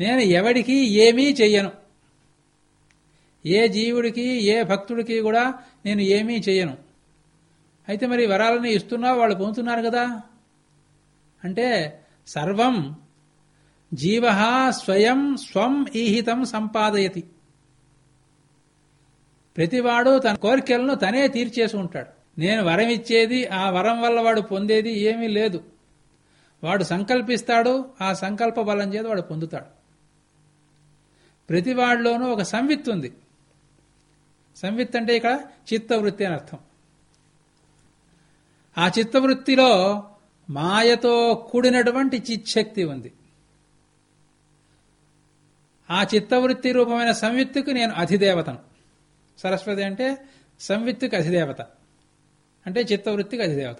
నేను ఎవడికి ఏమీ చెయ్యను. ఏ జీవుడికి ఏ భక్తుడికి కూడా నేను ఏమీ చెయ్యను. అయితే మరి వరాలని ఇస్తున్నావు వాళ్ళు పొందుతున్నారు కదా. అంటే సర్వం జీవ స్వయం స్వం ఈహితం సంపాదయతి. ప్రతివాడు తన కోరికలను తనే తీర్చేసి ఉంటాడు. నేను వరం ఇచ్చేది ఆ వరం వల్ల వాడు పొందేది ఏమీ లేదు. వాడు సంకల్పిస్తాడు ఆ సంకల్ప బలం చేత వాడు పొందుతాడు. ప్రతి వాడిలోనూ ఒక సంవిత్ ఉంది. సంవిత్ అంటే ఇక్కడ చిత్తవృత్తి అని అర్థం. ఆ చిత్తవృత్తిలో మాయతో కూడినటువంటి చిచ్చక్తి ఉంది. ఆ చిత్తవృత్తి రూపమైన సంవిత్తుకు నేను అధిదేవతను. సరస్వతి అంటే సంవిత్తుకి అధిదేవత. అంటే చిత్తవృత్తికి అధిదేవత.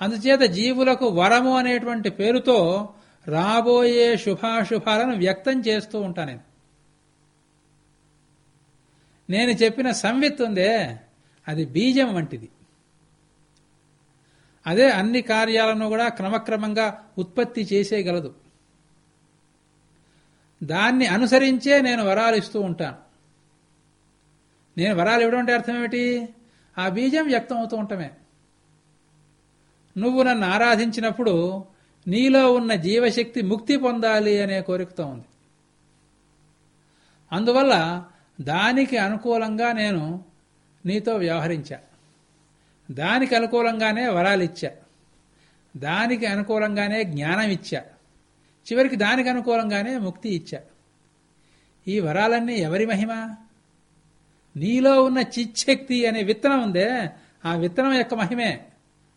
అందుచేత జీవులకు వరము అనేటువంటి పేరుతో రాబోయే శుభాశుభాలను వ్యక్తం చేస్తూ ఉంటాను నేను. నేను చెప్పిన సంవిత్ ఉందే అది బీజం వంటిది. అదే అన్ని కార్యాలను కూడా క్రమక్రమంగా ఉత్పత్తి చేసేయగలదు. దాన్ని అనుసరించే నేను వరాలు ఇస్తూ ఉంటాను. నేను వరాలు ఇవ్వడం అంటే అర్థం ఏమిటి? ఆ బీజం వ్యక్తం అవుతూ ఉండటమే. నువ్వు నన్ను ఆరాధించినప్పుడు నీలో ఉన్న జీవశక్తి ముక్తి పొందాలి అనే కోరికతో ఉంది. అందువల్ల దానికి అనుకూలంగా నేను నీతో వ్యవహరించా. దానికి అనుకూలంగానే వరాలు ఇచ్చా. దానికి అనుకూలంగానే జ్ఞానం ఇచ్చా. చివరికి దానికి అనుకూలంగానే ముక్తి ఇచ్చా. ఈ వరాలన్నీ ఎవరి మహిమ? నీలో ఉన్న చిచ్చక్తి అనే విత్తనం ఉందే ఆ విత్తనం యొక్క మహిమే.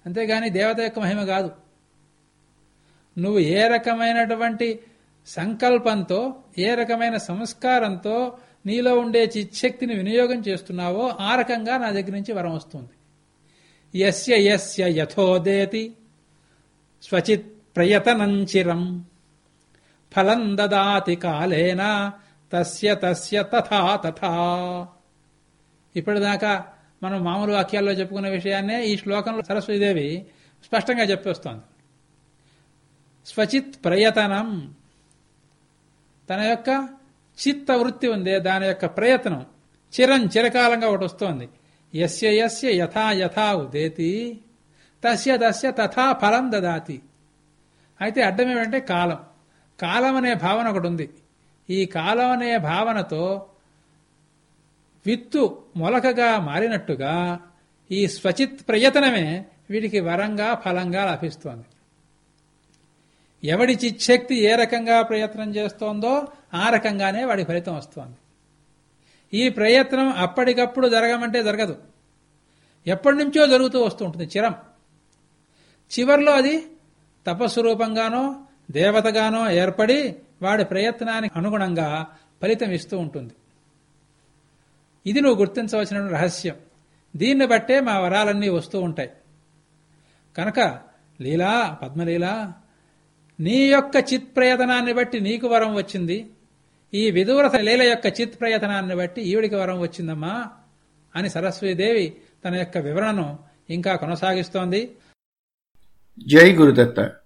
అంతేగాని దేవత యొక్క మహిమ కాదు. నువ్వు ఏ రకమైనటువంటి సంకల్పంతో ఏ రకమైన సంస్కారంతో నీలో ఉండే చిచ్చక్తిని వినియోగం చేస్తున్నావో ఆ రకంగా నా దగ్గర నుంచి వరం వస్తుంది. యస్య యస్య యథోదేతి స్వచిత్ ప్రయతనంచిరం ఫలం దదాతి కాలేన తస్య తస్య తథా తథా. ఇప్పటిదాకా మనం మామూలు వాక్యాల్లో చెప్పుకున్న విషయాన్నే ఈ శ్లోకంలో సరస్వతీదేవి స్పష్టంగా చెప్పేస్తోంది. స్వచిత్ ప్రయతనం. తన యొక్క చిత్త వృత్తి ఉంది దాని యొక్క ప్రయత్నం. చిరం చిరకాలంగా ఒకటి వస్తోంది. యస్య యస్య యథా యథా ఉదేతి. తస్య తస్య తథా ఫలం దదాతి అయితే అడ్డం ఏమంటే కాలం. కాలం అనే భావన ఒకటి ఉంది. ఈ కాలం అనే భావనతో విత్తు మొలకగా మారినట్టుగా ఈ స్వచిత్ ప్రయతనమే వీటికి వరంగా ఫలంగా లభిస్తోంది. ఎవడి చిచ్చక్తి ఏ రకంగా ప్రయత్నం చేస్తోందో ఆ రకంగానే వాడి ఫలితం వస్తోంది. ఈ ప్రయత్నం అప్పటికప్పుడు జరగమంటే జరగదు. ఎప్పటి నుంచో జరుగుతూ వస్తూ ఉంటుంది. చిరం. చివర్లో అది తపస్సు రూపంగానో దేవతగానో ఏర్పడి వాడి ప్రయత్నానికి అనుగుణంగా ఫలితం ఇస్తూ ఉంటుంది. ఇది నువ్వు గుర్తించవలసిన రహస్యం. దీన్ని బట్టే మా వరాలన్నీ వస్తూ ఉంటాయి. కనుక లీలా పద్మలీలా నీ యొక్క చిత్ ప్రయత్నాన్ని బట్టి నీకు వరం వచ్చింది. ఈ విదూరత లీల యొక్క చిత్ ప్రయత్నాన్ని బట్టి ఈవిడికి వరం వచ్చిందమ్మా అని సరస్వతీదేవి తన యొక్క వివరణను ఇంకా కొనసాగిస్తోంది.
జై గురుదత్త.